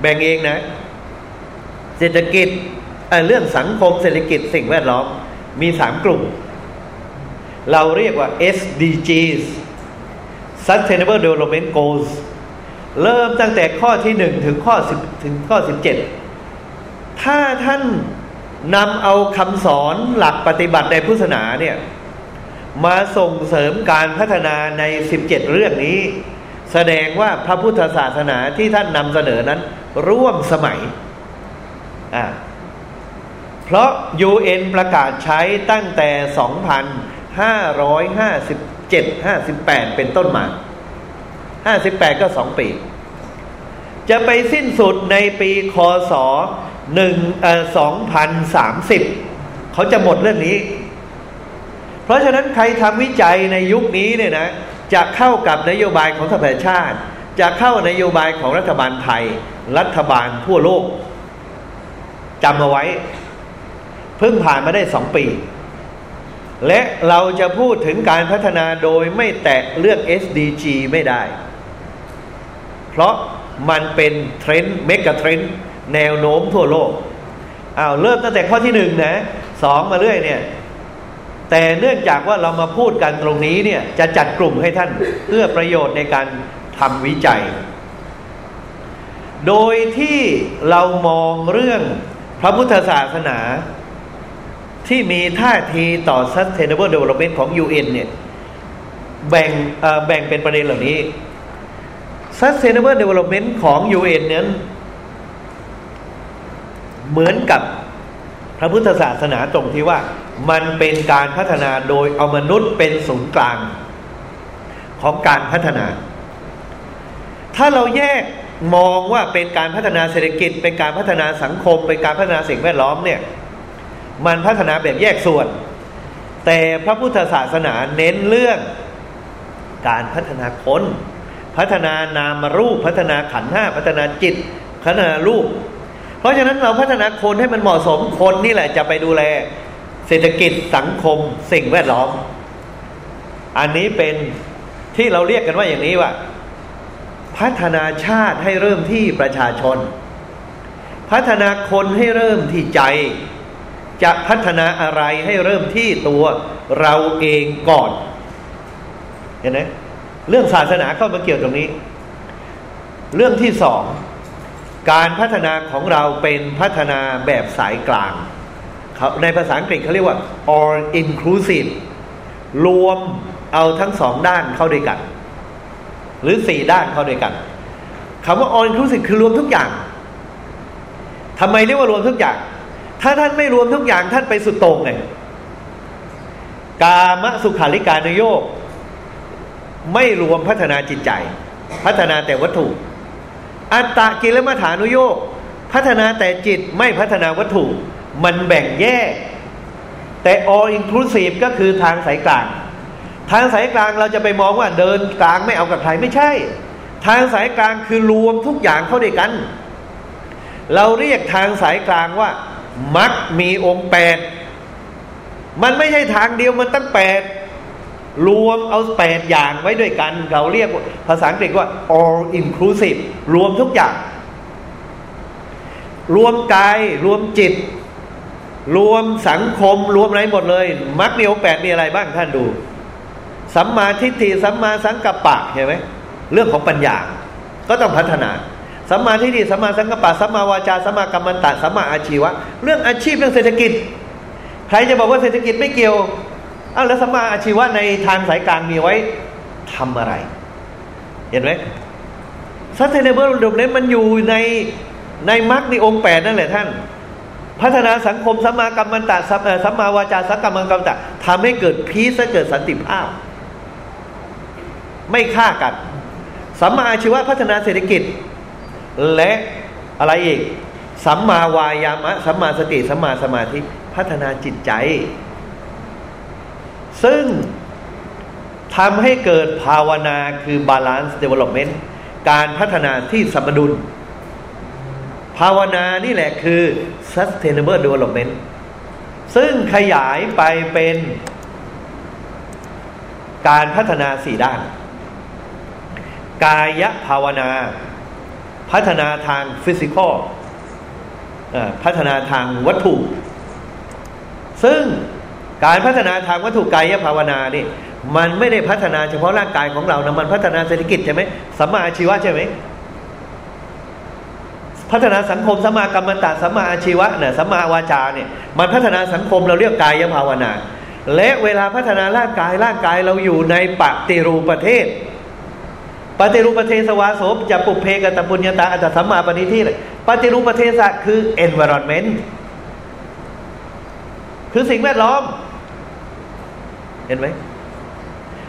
แบ่งเองนะ เศรษฐกิจเรื่องสังคมเศรษฐกิจสิ่งแวดล้อมมีสามกลุ่ม เราเรียกว่า SDGs Sustainable Development Goals เริ่มตั้งแต่ข้อที่หนึ่งถึงข้อสิบถึงข้อสิบเจ็ดถ้าท่านนำเอาคำสอนหลักปฏิบัติในพุทธศาสนาเนี่ยมาส่งเสริมการพัฒนาในสิบเจ็ดเรื่องนี้ แสดงว่าพระพุทธศาสนาที่ท่านนำเสนอนั้น ร่วมสมัยอ่าเพราะ UN ประกาศใช้ตั้งแต่ 2,557 58 เป็นต้นมา ห้าสิบแปดก็สองปี จะไปสิ้นสุดในปีคศหนึ่งสองพันสามสิบเขาจะหมดเรื่องนี้ เพราะฉะนั้นใครทำวิจัยในยุคนี้เนี่ยนะจะเข้ากับนโยบายของสภาชาติ จะเข้านโยบายของรัฐบาลไทย รัฐบาลทั่วโลกจำเอาไว้ เพิ่งผ่านมาได้สองปี และเราจะพูดถึงการพัฒนาโดยไม่แตะเรื่อง SDG ไม่ได้ เพราะมันเป็นเทรนด์เมกะเทรนด์แนวโน้มทั่วโลกอ้าวเริ่มตั้งแต่ข้อที่หนึ่งนะสองมาเรื่อยเนี่ย แต่เนื่องจากว่าเรามาพูดกันตรงนี้เนี่ยจะจัดกลุ่มให้ท่านเพื่อประโยชน์ในการทำวิจัย โดยที่เรามองเรื่องพระพุทธศาสนา ที่มีท่าทีต่อ sustainable development ของ UN เนี่ยแบ่งแบ่งเป็นประเด็นเหล่านี้ sustainable development ของ UN นั้น เหมือนกับพระพุทธศาสนาตรงที่ว่า มันเป็นการพัฒนาโดยเอามนุษย์เป็นศูนย์กลาง ของการพัฒนา ถ้าเราแยกมองว่าเป็นการพัฒนาเศรษฐกิจ เป็นการพัฒนาสังคม เป็นการพัฒนาสิ่งแวดล้อมเนี่ย มันพัฒนาแบบแยกส่วน แต่พระพุทธศาสนาเน้นเรื่องการพัฒนาคน พัฒนานามรูปพัฒนาขันห้าพัฒนาจิตพัฒนารูป เพราะฉะนั้นเราพัฒนาคนให้มันเหมาะสมคนนี่แหละจะไปดูแล เศรษฐกิจสังคมสิ่งแวดล้อม อันนี้เป็นที่เราเรียกกันว่าอย่างนี้ว่า พัฒนาชาติให้เริ่มที่ประชาชน พัฒนาคนให้เริ่มที่ใจ จะพัฒนาอะไรให้เริ่มที่ตัวเราเองก่อน เห็นไหม เรื่องศาสนาเข้ามาเกี่ยวตรงนี้ เรื่องที่สองการพัฒนาของเราเป็นพัฒนาแบบสายกลางในภาษาอังกฤษเขาเรียกว่า all inclusive รวมเอาทั้งสองด้านเข้าด้วยกัน หรือสี่ด้านเข้าด้วยกันคำว่า all inclusive คือรวมทุกอย่างทำไมเรียกว่ารวมทุกอย่าง ถ้าท่านไม่รวมทุกอย่างท่านไปสุดโต่งไงกามสุขาริการนโยก ไม่รวมพัฒนาจิตใจ พัฒนาแต่วัตถุ อัตตะกิลมัฐานุโยกพัฒนาแต่จิตไม่พัฒนาวัตถุ มันแบ่งแยก แต่ all inclusive ก็คือทางสายกลาง ทางสายกลางเราจะไปมองว่าเดินกลางไม่เอากับใครไม่ใช่ ทางสายกลางคือรวมทุกอย่างเข้าด้วยกัน เราเรียกทางสายกลางว่ามักมีองค์แปดมันไม่ใช่ทางเดียวมันตั้งแปด รวมเอาแปดอย่างไว้ด้วยกัน เราเรียกภาษาอังกฤษว่า all inclusive รวมทุกอย่าง รวมกาย รวมจิต รวมสังคม รวมอะไรหมดเลยมรรคมีองแปดมีอะไรบ้างท่านดู สัมมาทิฏฐิสัมมาสังกัปปะเห็นไหมเรื่องของปัญญา ก็ต้องพัฒนาสัมมาทิฏฐิสัมมาสังกัปปะสัมมาวาจาสัมมากัมมันตะสัมมาอาชีวะ เรื่องอาชีพเรื่องเศรษฐกิจ ใครจะบอกว่าเศรษฐกิจไม่เกี่ยว อ้าวแล้วสมาอาชีวะในทางสายกลางมีไว้ทำอะไร เห็นไหม sustainable development มันอยู่ในในมรรคในองค์แปดนั่นแหละท่าน พัฒนาสังคมสัมมากรรมันตะสัมมาวาจาสักกรรมังกรรมตะทำให้เกิดพีซเกิดสันติภาพ ไม่ฆ่ากันสัมมาอาชีวะพัฒนาเศรษฐกิจ และอะไรอีกสัมมาวายามะสัมมาสติสัมมาสมาธิ พัฒนาจิตใจ ซึ่งทำให้เกิดภาวนาคือ balance development การพัฒนาที่สมดุล ภาวนานี่แหละคือ sustainable development ซึ่งขยายไปเป็นการพัฒนาสี่ด้าน กายภาวนา พัฒนาทางฟิสิกอลพัฒนาทางวัตถุ ซึ่ง การพัฒนาทางวัตถุกายภาวนานี่มันไม่ได้พัฒนาเฉพาะร่างกายของเรานะมันพัฒนาเศรษฐกิจใช่ไหมสัมมาอาชีวะใช่ไหมพัฒนาสังคมสัมมากรรมตาสัมมาอาชีวะเนี่ยสัมมาวาจาเนี่ยมันพัฒนาสังคมเราเรียกกายภาวนา และเวลาพัฒนาร่างกายร่างกายเราอยู่ในปฏิรูปประเทศปฏิรูปประเทศสวาโสจะปุเพกตปุญญาตาอัตสัมมาปณิที่เลยปฏิรูปประเทศคือ environment คือสิ่งแวดล้อม เห็นไหม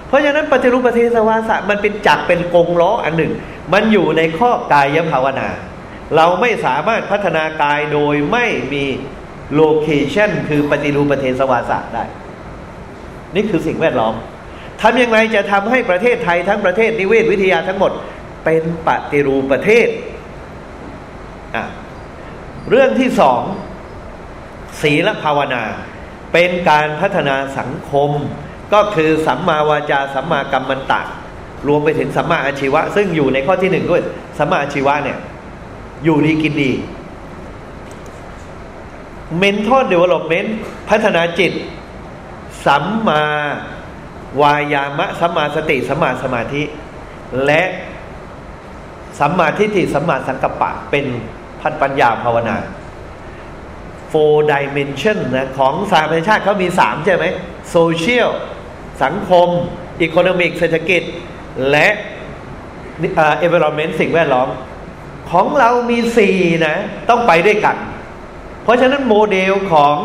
เพราะฉะนั้นปฏิรูปประเทศวาสะมันเป็นจักเป็นกงล้ออันหนึ่ง มันอยู่ในข้อกายภาวนา เราไม่สามารถพัฒนากายโดยไม่มีโลเคชันคือปฏิรูปประเทศสวาสะได้ นี่คือสิ่งแวดล้อมทำอย่างไรจะทำให้ประเทศไทยทั้งประเทศนิเวศวิทยาทั้งหมด เป็นปฏิรูปประเทศ เรื่องที่สองศีลภาวนา เป็นการพัฒนาสังคม ก็คือสัมมาวาจาสัมมากัมมันตะรวมไปถึงสัมมาอาชีวะ ซึ่งอยู่ในข้อที่หนึ่งด้วยสัมมาอาชีวะเนี่ย อยู่ดีกินดี mental development พัฒนาจิต สัมมาวายามะสัมมาสติสัมมาสมาธิ และสัมมาทิฏฐิสัมมาสังกัปปะเป็นพันปัญญาภาวนา four dimension นะของสาประชาติเขามีสามใช่ไหม social สังคม economic เศรษฐกิจ และ environment สิ่งแวดล้อม ของเรามีสี่นะ ต้องไปด้วยกัน เพราะฉะนั้นโมเดลของ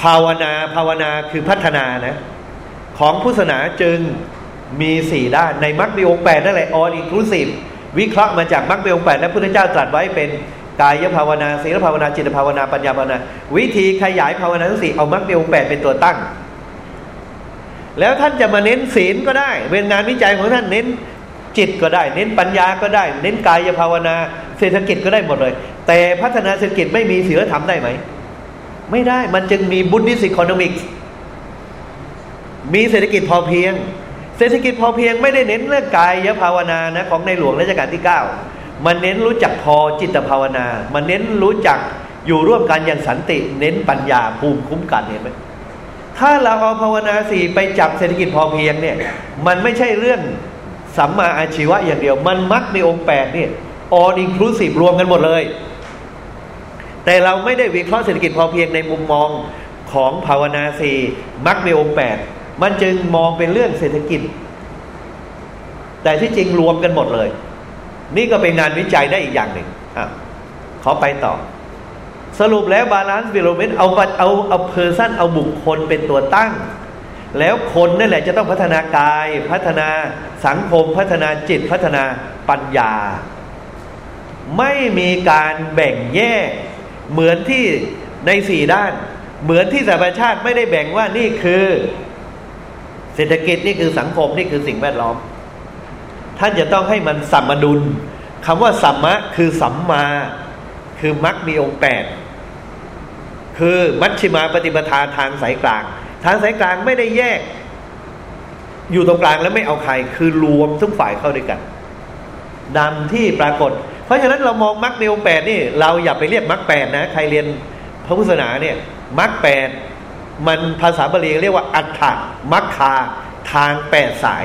ภาวนาภาวนาคือพัฒนานะ ของพุทธศาสนาจึงมีสี่ด้านในมรรคมีองค์แปดนั่นแหละ all inclusive วิเคราะห์มาจากมรรคมีองค์แปดและพุทธเจ้าตรัสไว้เป็นกายภาวนาศีลภาวนาจิตภาวนาปัญญาภาวนา วิธีขยายภาวนาทั้งสี่เอามรรคมีองค์แปดเป็นตัวตั้ง แล้วท่านจะมาเน้นศีลก็ได้ เป็นงานวิจัยของท่านเน้นจิตก็ได้ เน้นปัญญาก็ได้ เน้นกายภาวนา เศรษฐกิจก็ได้หมดเลย แต่พัฒนาเศรษฐกิจไม่มีศีลธรรมได้ไหม ไม่ได้มันจึงมีบุ d ิ i s t economics มีเศรษฐกิจพอเพียง เศรษฐกิจพอเพียงไม่ได้เน้นเรื่องกายภาวนานะของในหลวงรัชกาลที่ 9 มันเน้นรู้จักพอจิตภาวนา มันเน้นรู้จักอยู่ร่วมกันอย่างสันติ เน้นปัญญาภูมิคุ้มกันเห็นไหม ถ้าเราเอาภาวนาสี่ไปจับเศรษฐกิจพอเพียงเนี่ย มันไม่ใช่เรื่องสัมมาอาชีวะอย่างเดียว มันมรรคมีองค์แปดเนี่ย all inclusive รวมกันหมดเลย แต่เราไม่ได้วิเคราะห์เศรษฐกิจพอเพียงในมุมมองของภาวนาสี่มรรคมีองค์แปดมันจึงมองเป็นเรื่องเศรษฐกิจ แต่ที่จริงรวมกันหมดเลย นี่ก็เป็นงานวิจัยได้อีกอย่างหนึ่งอะขอไปต่อ สรุปแล้ว balanced development เอาเอาเอา person เอาบุคคลเป็นตัวตั้ง แล้วคนนั่นแหละจะต้องพัฒนากาย พัฒนาสังคม พัฒนาจิต พัฒนาปัญญา ไม่มีการแบ่งแยก เหมือนที่ในสี่ด้าน เหมือนที่สหประชาติไม่ได้แบ่งว่านี่คือ เศรษฐกิจนี่คือสังคมนี่คือสิ่งแวดล้อม ท่านจะต้องให้มันสัมมาดุลคำว่าสัมมะคือสัมมา คือมรรคมีองค์แปด คือมัชชิมาปฏิปทาทางสายกลาง ทางสายกลางไม่ได้แยก อยู่ตรงกลางแล้วไม่เอาใคร คือรวมทุกฝ่ายเข้าด้วยกันดังที่ปรากฏ เพราะฉะนั้นเรามองมรรคมีองแปดนี่ เราอย่าไปเรียกมรรคแปดนะใครเรียนพระพุทธศาสนาเนี่ยมรรคแปดมันภาษาบาลีเรียกว่าอัฏฐมัคคาทางแปดสาย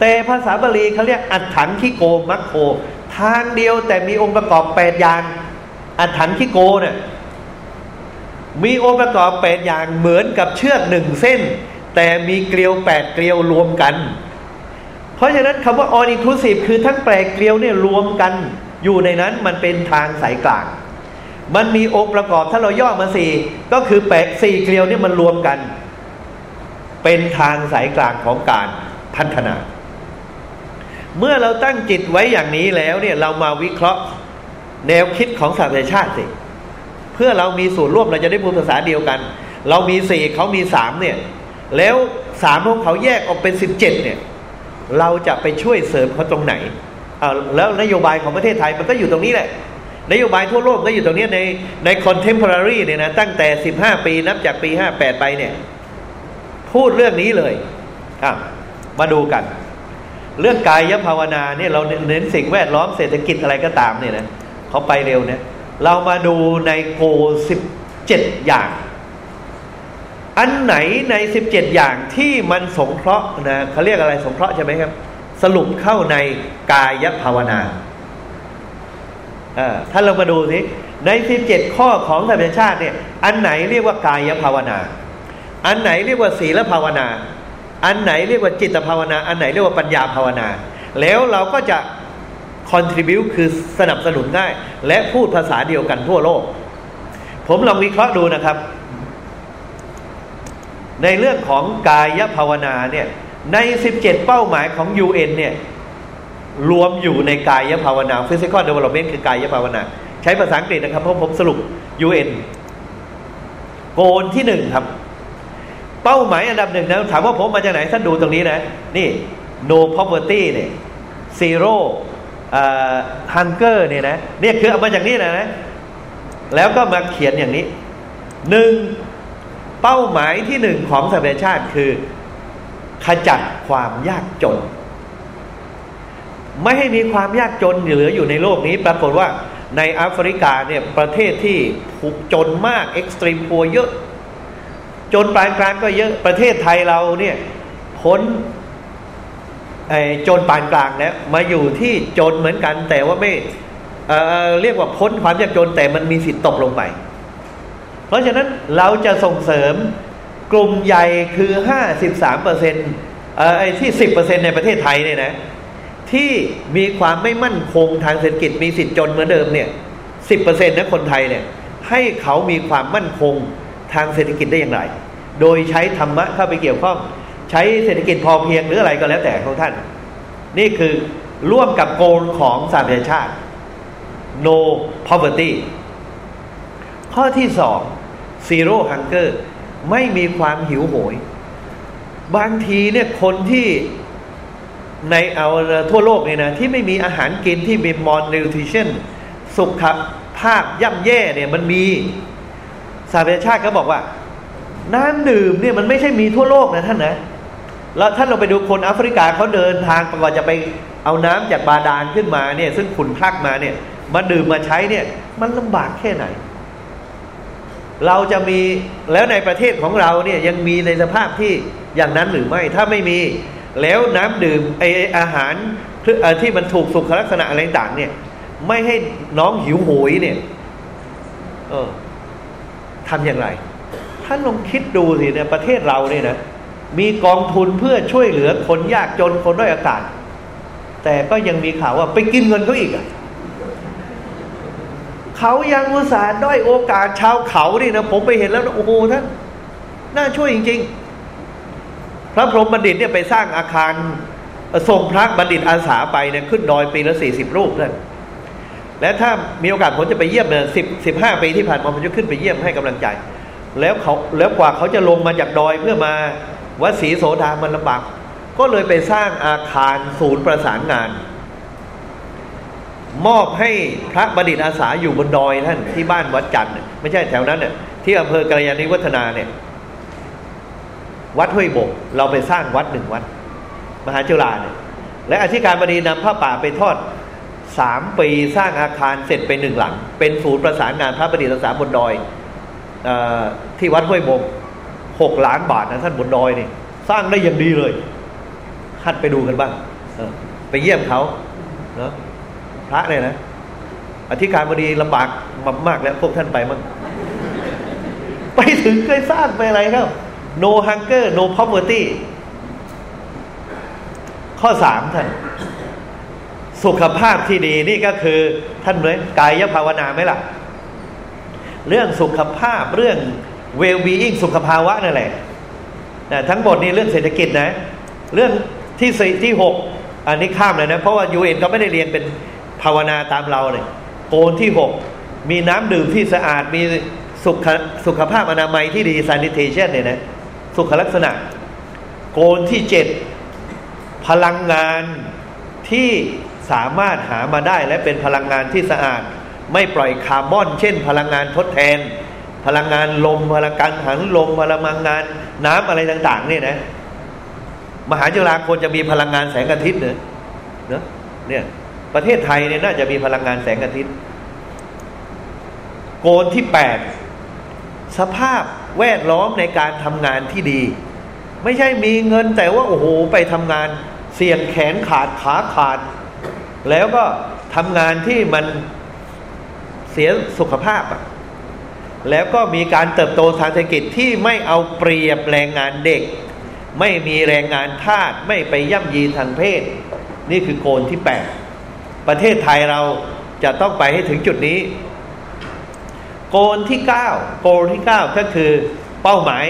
แต่ภาษาบาลีเขาเรียกอัฏฐันคิโกมัคโค ทางเดียวแต่มีองค์ประกอบแปดอย่างอัฏฐันคิโกเนี่ย มีองค์ประกอบแปดอย่างเหมือนกับเชือกหนึ่งเส้น แต่มีเกลียวแปดเกลียวรวมกัน เพราะฉะนั้นคำว่า all inclusive คือทั้งแปดเกลียวเนี่ยรวมกัน อยู่ในนั้นมันเป็นทางสายกลาง มันมีองค์ประกอบถ้าเราย่อมาสี่ก็คือแปดสี่เกลียวเนี่ยมันรวมกัน เป็นทางสายกลางของการพัฒนา เมื่อเราตั้งจิตไว้อย่างนี้แล้วเนี่ยเรามาวิเคราะห์แนวคิดของสหประชาชาติสิ เพื่อเรามีส่วนร่วมเราจะได้พูดภาษาเดียวกัน เรามีสี่เขามีสามเนี่ยแล้วสามของเขาแยกออกเป็นสิบเจ็ดเนี่ยเราจะไปช่วยเสริมเขาตรงไหนแล้วนโยบายของประเทศไทยมันก็อยู่ตรงนี้แหละ นโยบายทั่วโลกก็อยู่ตรงนี้ในใน contemporary เนี่ยนะตั้งแต่ 15 ปีนับจากปี 58 ไปเนี่ย พูดเรื่องนี้เลยอะมาดูกัน เรื่องกายภาวนาเนี่ยเราเน้นสิ่งแวดล้อมเศรษฐกิจอะไรก็ตามเนี่ยนะเขาไปเร็วเนี่ย เรามาดูในโก17อย่าง อันไหนใน17อย่างที่มันสงเคราะห์นะเขาเรียกอะไรสงเคราะห์ใช่ไหมครับ สรุปเข้าในกายภาวนาท่านลองมาดูสิในสิบเจ็ดข้อของธรรมชาติเนี่ย อันไหนเรียกว่ากายภาวนา อันไหนเรียกว่าศีลภาวนา อันไหนเรียกว่าจิตภาวนา อันไหนเรียกว่าปัญญาภาวนา แล้วเราก็จะ contribute คือสนับสนุนได้และพูดภาษาเดียวกันทั่วโลก ผมลองวิเคราะห์ดูนะครับ ในเรื่องของกายภาวนาเนี่ยใน 17 เป้าหมายของ UN เนี่ยรวมอยู่ในกายภาวนา physical development คือกายภาวนา ใช้ภาษาอังกฤษนะครับ เพราะผมสรุป UN โกนที่หนึ่งครับ เป้าหมายอันดับหนึ่งนะถามว่าผมมาจากไหนท่านดูตรงนี้นะ นี่ no poverty เนี่ย zero hunger เนี่ยนะเนี่ยคือเอามาจากนี้นะนะ แล้วก็มาเขียนอย่างนี้หนึ่งเป้าหมายที่หนึ่งของสหประชาชาติคือขจัดความยากจน ไม่ให้มีความยากจนเหลืออยู่ในโลกนี้ ปรากฏว่าในแอฟริกาเนี่ยประเทศที่ถูกจนมากเอ็กซ์ตรีมพัวเยอะ จนปานกลางก็เยอะประเทศไทยเราเนี่ยพ้น โจนปานกลางแล้วมาอยู่ที่โจนเหมือนกัน แต่ว่าไม่เเรียกว่าพ้นความยากจนแต่มันมีสิทธิ์ตกลงไป เพราะฉะนั้นเราจะส่งเสริมกลุ่มใหญ่คือห้าสิบสามเปอร์เซ็นต์ไอ้ที่สิบเปอร์เซ็นต์ในประเทศไทยเนี่ยนะ ที่มีความไม่มั่นคงทางเศรษฐกิจมีสิทธิ์จนเหมือนเดิมเนี่ยสิบเปอร์เซ็นต์นะคนไทยเนี่ย ให้เขามีความมั่นคงทางเศรษฐกิจได้อย่างไร โดยใช้ธรรมะเข้าไปเกี่ยวข้อง ใช้เศรษฐกิจพอเพียงหรืออะไรก็แล้วแต่ของท่าน นี่คือร่วมกับโกลของสหประชาชาติ no poverty ข้อที่สอง zero hunger ไม่มีความหิวโหย บางทีเนี่ยคนที่ในเอาทั่วโลกเนี่ยนะ ที่ไม่มีอาหารกินที่มี malnutrition สุขภาพย่ำแย่เนี่ยมันมีสหประชาชาติก็บอกว่า น้ำดื่มเนี่ยมันไม่ใช่มีทั่วโลกนะท่านนะ แล้วท่านเราไปดูคนแอฟริกาเขาเดินทางก่อนจะไปเอาน้ำจากบาดาลขึ้นมาเนี่ย ซึ่งขุนคลักมาเนี่ยมาดื่มมาใช้เนี่ย มันลำบากแค่ไหน เราจะมีแล้วในประเทศของเราเนี่ยยังมีในสภาพที่อย่างนั้นหรือไม่ ถ้าไม่มีแล้วน้ำดื่มไออาหารที่มันถูกสุขลักษณะอะไรต่างเนี่ย ไม่ให้น้องหิวโหยเนี่ย เออทำอย่างไร ท่านลองคิดดูสิเนี่ยประเทศเราเนี่ยนะ มีกองทุนเพื่อช่วยเหลือคนยากจนคนด้อยโอกาศแต่ก็ยังมีข่าวว่าไปกินเงินเขาอีกอะเขายังอุตส่าห์ด้อยโอกาสชาวเขานี่นะผมไปเห็นแล้วนะโอ้โหท่านน่าช่วยจริง ๆ พระพรหมบัณฑิตเนี่ยไปสร้างอาคารส่งพระบัณฑิตอาสาไปเนี่ยขึ้นดอยปีละสี่สิบรูปนั่นและถ้ามีโอกาสผมจะไปเยี่ยมเนี่ยสิบสิบห้าปีที่ผ่านมาผมจะขึ้นไปเยี่ยมให้กำลังใจ แล้วเขาแล้วกว่าเขาจะลงมาจากดอยเพื่อมา วัดศรีโสดามันลำบากก็เลยไปสร้างอาคารศูนย์ประสานงาน มอบให้พระบัณฑิตอาสาอยู่บนดอยท่านที่บ้านวัดจันทร์ไม่ใช่แถวนั้นเนี่ยที่อำเภอกรยาณิวัฒนาเนี่ย วัดห้วยบก เราไปสร้างวัดหนึ่งวัด มหาจุฬาเนี่ยและอธิการบดีนำผ้าป่าไปทอดสามปีสร้างอาคารเสร็จไปหนึ่งหลัง เป็นศูนย์ประสานงานพระบัณฑิตอาสาบนดอยอที่วัดห้วยบก หกล้านบาทนะท่านบนดอยนี่สร้างได้อย่างดีเลยท่านไปดูกันบ้างไปเยี่ยมเขาเนาะพระเนี่ยนะอธิการบดีลำบากมากแล้วพวกท่านไปมั้งไปถึงเคยสร้างไปอะไรครับ no hunger no poverty ข้อสามท่าน สุขภาพที่ดีนี่ก็คือท่านเหมือนกายภาวนาไหมล่ะ เรื่องสุขภาพเรื่อง เวลบีอิงสุขภาวะนั่นแหละนะทั้งหมดนี่เรื่องเศรษฐกิจนะ เรื่องที่สี่ที่หกอันนี้ข้ามเลยนะ เพราะว่ายูเอ็นเขาไม่ได้เรียนเป็นภาวนาตามเราเลยโกนที่หกมีน้ำดื่มที่สะอาดมีสุขสุขภาพอนามัยที่ดี sanitation เนี่ยนะ สุขลักษณะ โกนที่เจ็ดพลังงานที่สามารถหามาได้และเป็นพลังงานที่สะอาด ไม่ปล่อยคาร์บอน เช่น พลังงานทดแทน พลังงานลมพลังการหันลมพลังงาน น้ำอะไรต่าง ๆ เนี่ยนะ มหาจุฬาควรจะมีพลังงานแสงอาทิตย์เนอะเนอะเนี่ย ประเทศไทยเนี่ยน่าจะมีพลังงานแสงอาทิตย์ โกนที่แปดสภาพแวดล้อมในการทำงานที่ดี ไม่ใช่มีเงินแต่ว่าโอ้โหไปทำงาน เสี่ยงแขนขาดขาขาด แล้วก็ทำงานที่มันเสียสุขภาพอะ แล้วก็มีการเติบโตทางเศรษฐกิจที่ไม่เอาเปรียบแรงงานเด็ก ไม่มีแรงงานทาสไม่ไปย่ำยีทางเพศ นี่คือโกนที่แปดประเทศไทยเราจะต้องไปให้ถึงจุดนี้ โกนที่เก้าโกนที่เก้าก็คือเป้าหมาย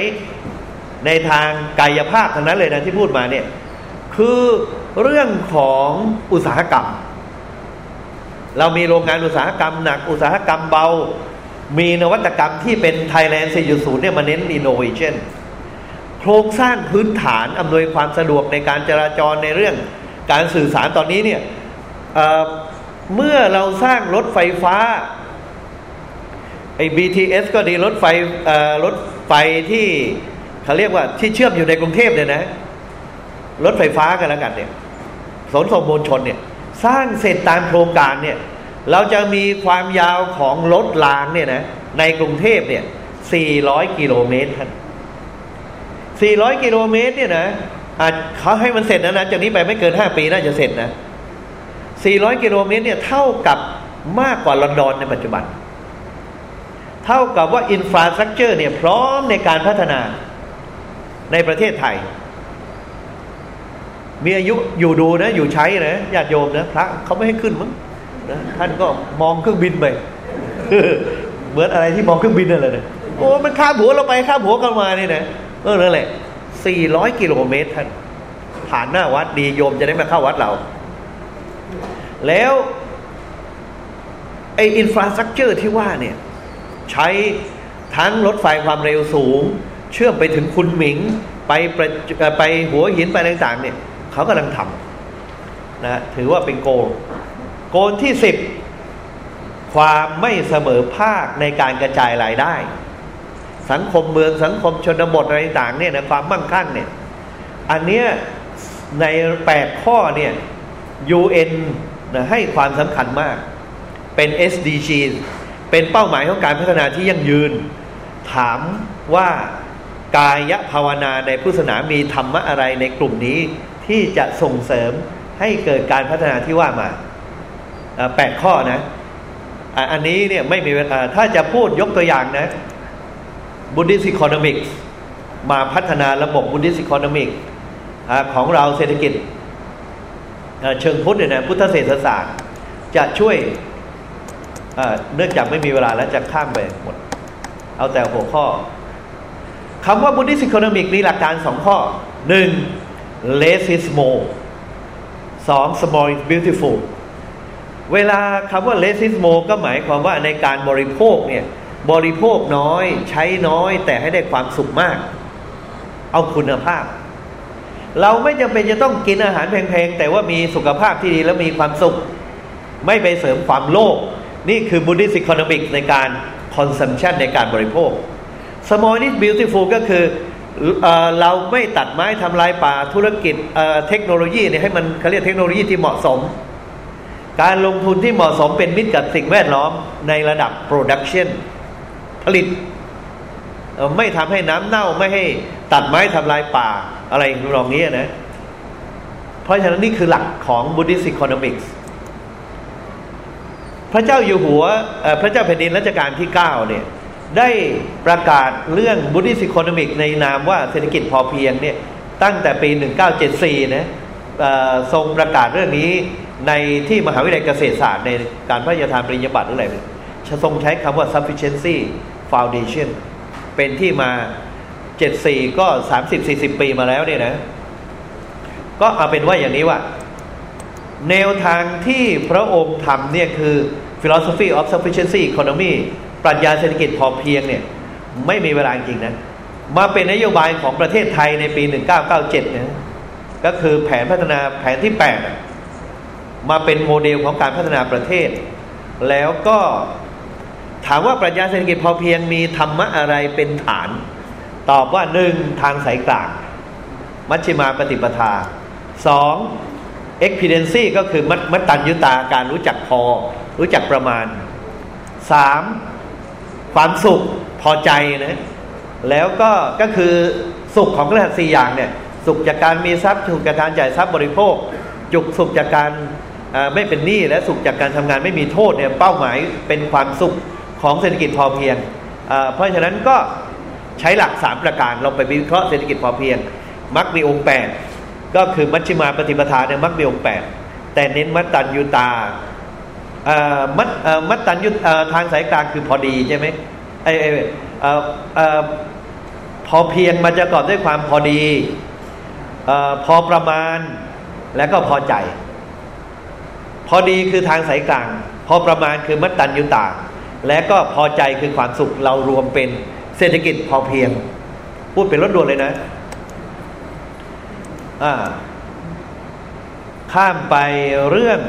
ในทางกายภาพทั้งนั้นเลยนะที่พูดมาเนี่ยคือเรื่องของอุตสาหกรรม เรามีโรงงานอุตสาหกรรมหนักอุตสาหกรรมเบา มีนวัตกรรมที่เป็น Thailand 4.0เนี่ยมาเน้น innovation โครงสร้างพื้นฐานอำนวยความสะดวกในการจราจรในเรื่องการสื่อสารตอนนี้เนี่ยเเมื่อเราสร้างรถไฟฟ้าไอ้ BTS ก็ดีรถไฟรถไฟที่เขาเรียกว่าที่เชื่อมอยู่ในกรุงเทพเนี่ยนะ รถไฟฟ้ากันแล้วกันเนี่ยสนส่งมวลชนเนี่ย สร้างเสร็จตามโครงการเนี่ย เราจะมีความยาวของรถรางเนี่ยนะในกรุงเทพเนี่ย 400 กิโลเมตรครับ400 กิโลเมตรเนี่ยนะอาจเขาให้มันเสร็จนะนะจากนี้ไปไม่เกิน 5 ปีน่าจะเสร็จนะ 400 กิโลเมตรเนี่ยเท่ากับมากกว่าลอนดอนในปัจจุบัน เท่ากับว่าอินฟราสตรักเจอร์เนี่ยพร้อมในการพัฒนาในประเทศไทย มีอายุอยู่ดูนะ อยู่ใช้นะญาติโยมนะพระเขาไม่ให้ขึ้นมั้ง นะท่านก็มองเครื่องบินไปเหมือนอะไรที่มองเครื่องบินนั่นแหละโอ้มันข้ามหัวเราไปข้ามหัวกันมานี่นะเออนั่นแหละสี่ร้อยกิโลเมตรท่านผ่านหน้าวัดดีโยมจะได้มาเข้าวัดเรา แล้วไอ infrastructure ที่ว่าเนี่ย ใช้ทั้งรถไฟความเร็วสูง เชื่อมไปถึงคุนหมิง ไปไปหัวหินไปต่างๆเนี่ย เขากำลังทำนะถือว่าเป็น goal goal ที่สิบความไม่เสมอภาคในการกระจายรายได้ สังคมเมืองสังคมชนบทอะไรต่างเนี่ยนะความมั่งคั่งเนี่ย อันเนี้ยในแปดข้อเนี่ย UN นะให้ความสำคัญมาก เป็น SDG เป็นเป้าหมายของการพัฒนาที่ยั่งยืน ถามว่ากายภาวนาในพุทธศาสนามีธรรมะอะไรในกลุ่มนี้ที่จะส่งเสริมให้เกิดการพัฒนาที่ว่ามา แปดข้อนะ อันนี้เนี่ยไม่มีถ้าจะพูดยกตัวอย่างนะบุดิสิคอนมิกมาพัฒนาระบบบุดิสิคอนมิกของเราเศรษฐกิจเชิงพุทธเนี่ยนะพุทธเศรษฐศาสตร์ จะช่วยเนื่องจากไม่มีเวลาแล้วจะข้ามไปหมด เอาแต่หัวข้อคำว่าบุดิสิคอนมิกมีหลักการสองข้อหนึ่ง less is more สอง small is beautiful เวลาคำว่า less is more ก็หมายความว่าในการบริโภคเนี่ยบริโภคน้อยใช้น้อยแต่ให้ได้ความสุขมาก เอาคุณภาพ เราไม่จำเป็นจะต้องกินอาหารแพงๆ แต่ว่ามีสุขภาพที่ดีแล้วมีความสุข ไม่ไปเสริมความโลภนี่คือ Buddhist Economic ในการ consumption ในการบริโภค Small is beautiful ก็คือเอเราไม่ตัดไม้ทำลายป่าธุรกิจเเทคโนโลยีเนี่ยให้มันเขาเรียกเทคโนโลยีที่เหมาะสม การลงทุนที่เหมาะสมเป็นมิตรกับสิ่งแวดล้อมในระดับ production ผลิต ไม่ทำให้น้ำเน่าไม่ให้ตัดไม้ทำลายป่าอะไรรองนี้นะ เพราะฉะนั้นนี่คือหลักของ Buddhist Economics พระเจ้าอยู่หัวพระเจ้าแผ่นดินรัชกาลที่ 9 เนี่ย ได้ประกาศเรื่อง Buddhist Economics ในนามว่าเศรษฐกิจพอเพียงเนี่ยตั้งแต่ปี 1974 นะทรงประกาศเรื่องนี้ ในที่มหาวิทยาลัยเกษตรศาสตร์ในการพระราชทานปริญญาบัตรหรืออะไรทรงใช้คำว่า sufficiency Foundation เป็นที่มาเจ็ดสี่ก็สามสิบสี่สิบปีมาแล้วเนี่ยนะ ก็เอาเป็นว่าอย่างนี้ว่า แนวทางที่พระองค์ทำเนี่ยคือ philosophy of sufficiency economy ปรัชญาเศรษฐกิจพอเพียงเนี่ย ไม่มีเวลาจริงนะ มาเป็นนโยบายของประเทศไทยในปี 1997เนี่ยก็คือแผนพัฒนาแผนที่ 8 มาเป็นโมเดลของการพัฒนาประเทศ แล้วก็ถามว่าปรัชญาเศรษฐกิจพอเพียงมีธรรมะอะไรเป็นฐาน ตอบว่าหนึ่งทางสายกลาง มัชฌิมาปฏิปทาสองเอ็กพิเดนซีก็คือมัมัตัญยุตาการรู้จักพอ รู้จักประมาณสามความสุขพอใจนะแล้วก็ก็คือสุขของกระหัสสี่อย่างเนี่ย สุขจากการมีทรัพย์สุขจากการจ่ายทรัพย์บริโภค จุกสุขจากการ ไม่เป็นหนี้และสุขจากการทำงานไม่มีโทษเนี่ยเป้าหมายเป็นความสุขของเศรษฐกิจพอเพียง เพราะฉะนั้นก็ใช้หลักสามประการเราไปวิเคราะห์เศรษฐกิจพอเพียงมักมีองค์แปดก็คือมัชฌิมาปฏิปทาเนี่ยมักมีองค์แปดแต่เน้นมัตตัญญูตามัตมัตตัญญูทางสายกลางคือพอดีใช่ไหมไอพอเพียงมันจะกอบด้วยความพอดี พอประมาณแล้วก็พอใจ พอดีคือทางสายกลาง พอประมาณคือมัตตัญญุตา และก็พอใจคือความสุขเรารวมเป็นเศรษฐกิจพอเพียง พูดเป็นรถด่วนเลยนะอ่าข้ามไปเรื่อง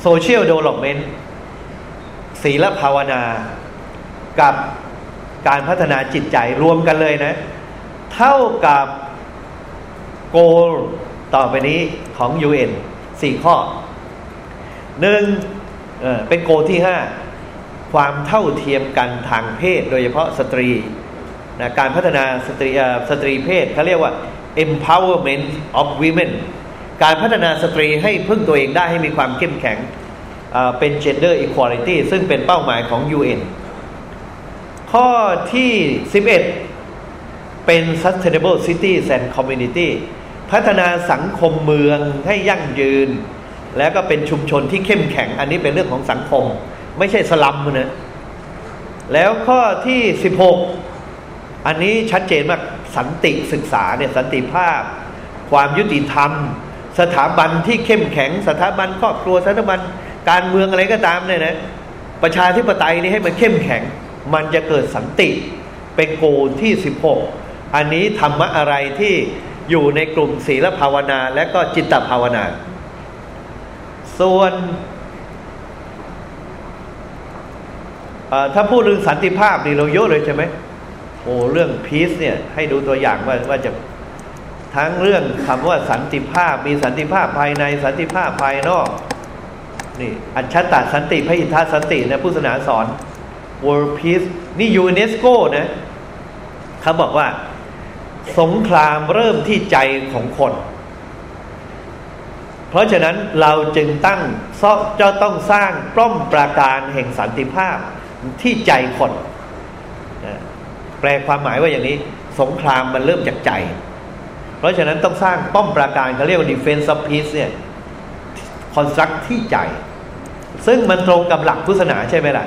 โซเชียลเดเวล็อปเมนต์ศีลภาวนา กับการพัฒนาจิตใจรวมกันเลยนะ เท่ากับ โกลต่อไปนี้ของ UN สี่ข้อหนึ่งเป็นโกที่ห้าความเท่าเทียมกันทางเพศ โดยเฉพาะสตรีนะการพัฒนาสตรีสตรีเพศเขาเรียกว่า empowerment of women การพัฒนาสตรีให้พึ่งตัวเองได้ให้มีความเข้มแข็งเป็น gender equality ซึ่งเป็นเป้าหมายของ UN ข้อที่ 11 เป็น sustainable cities and community พัฒนาสังคมเมืองให้ยั่งยืน แล้วก็เป็นชุมชนที่เข้มแข็ง อันนี้เป็นเรื่องของสังคม ไม่ใช่สลัมนะแล้วข้อที่ 16 อันนี้ชัดเจนมากสันติศึกษาเนี่ยสันติภาพ ความยุติธรรม สถาบันที่เข้มแข็ง สถาบันครอบครัวสถาบันการเมืองอะไรก็ตามเนี่ยนะประชาธิปไตยนี่ให้มันเข้มแข็ง มันจะเกิดสันติเป็นโกที่สิบหกอันนี้ธรรมะอะไรที่ อยู่ในกลุ่มศีลภาวนา และก็จิตตภาวนา ส่วนถ้าพูดเรื่องสันติภาพนี่เราเยอะเลยใช่ไหมโอ้เรื่องพีซเนี่ยให้ดูตัวอย่างว่าว่าจะทั้งเรื่องคำว่าสันติภาพมีสันติภาพภายในสันติภาพภายนอกนี่อัจฉตาสันติพระอิทธาสันตินะผู้ศาสนาสอน World Peace นี่ยูเนสโกนะเขาบอกว่า สงครามเริ่มที่ใจของคน เพราะฉะนั้นเราจึงตั้งเจ้าต้องสร้างป้อมปราการแห่งสันติภาพที่ใจคนแปลความหมายว่าอย่างนี้ สงครามมันเริ่มจากใจ เพราะฉะนั้นต้องสร้างป้อมปราการเขาเรียกว่า defense of peace เนี่ยคอนสตรักที่ใจ ซึ่งมันตรงกับหลักพุทธศาสนาใช่ไหมล่ะ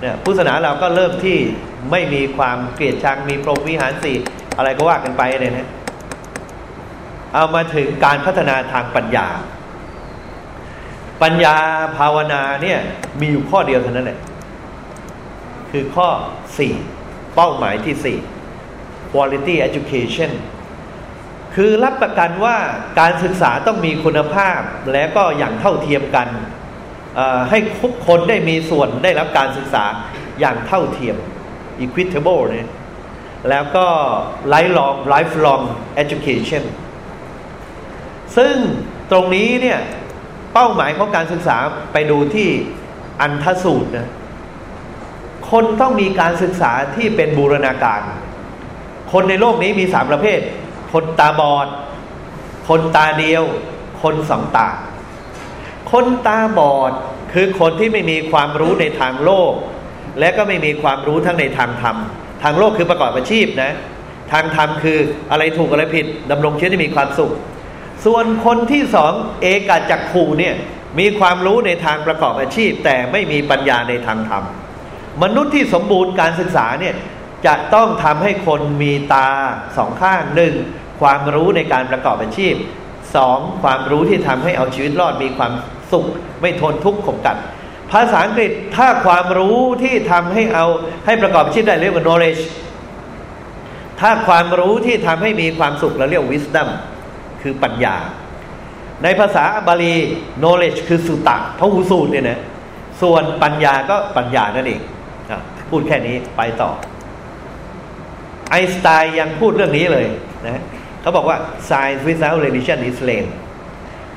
เนี่ยพุทธศาสนาเราก็เริ่มที่ไม่มีความเกลียดชังมีพรหมวิหารสี่ อะไรก็ว่ากันไปเลยนะ เอามาถึงการพัฒนาทางปัญญา ปัญญาภาวนาเนี่ย มีอยู่ข้อเดียวเท่านั้นแหละ คือข้อสี่เป้าหมายที่สี่ quality education คือรับประกันว่าการศึกษาต้องมีคุณภาพและก็อย่างเท่าเทียมกันให้ทุกคนได้มีส่วนได้รับการศึกษาอย่างเท่าเทียม equitable เนี่ย แล้วก็ lifelong lifelong education ซึ่งตรงนี้เนี่ย เป้าหมายของการศึกษาไปดูที่อันทสูตรนะคนต้องมีการศึกษาที่เป็นบูรณาการ คนในโลกนี้มีสามประเภท คนตาบอด คนตาเดียว คนสองตา คนตาบอดคือคนที่ไม่มีความรู้ในทางโลก และก็ไม่มีความรู้ทั้งในทางธรรม ทางโลกคือประกอบอาชีพนะ ทางธรรมคืออะไรถูกอะไรผิดดำรงชีวิตให้มีความสุข ส่วนคนที่สองเอกาจักขูเนี่ยมีความรู้ในทางประกอบอาชีพ แต่ไม่มีปัญญาในทางธรรม มนุษย์ที่สมบูรณ์การศึกษาเนี่ยจะต้องทำให้คนมีตาสองข้างหนึ่งความรู้ในการประกอบอาชีพสองความรู้ที่ทำให้เอาชีวิตรอดมีความสุข ไม่ทนทุกข์ขมกัด ภาษาอังกฤษถ้าความรู้ที่ทำให้เอาให้ประกอบอาชีพได้เรียกว่า knowledge ถ้าความรู้ที่ทำให้มีความสุขเราเรียก wisdom คือปัญญา ในภาษาบาลี knowledge คือสุตตะพระหูสูตรเนี่ยนะส่วนปัญญาก็ปัญญานั่นเองพูดแค่นี้ไปต่อ ไอสไตน์ยังพูดเรื่องนี้เลยนะเขาบอกว่า science without religion is lame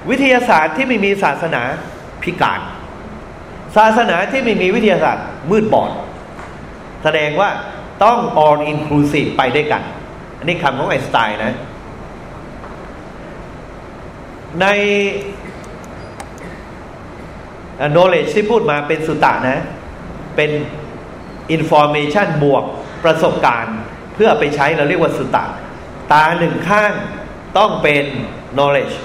วิทยาศาสตร์ที่ไม่มีศาสนาพิการ ศาสนาที่ไม่มีวิทยาศาสตร์มืดบอด แสดงว่าต้อง all inclusive ไปด้วยกัน อันนี้คำของไอน์สไตน์นะ ใน knowledge ที่พูดมาเป็นสุตตะนะ เป็น information บวกประสบการณ์ เพื่อไปใช้เราเรียกว่าสุตตะ ตาหนึ่งข้างต้องเป็น knowledge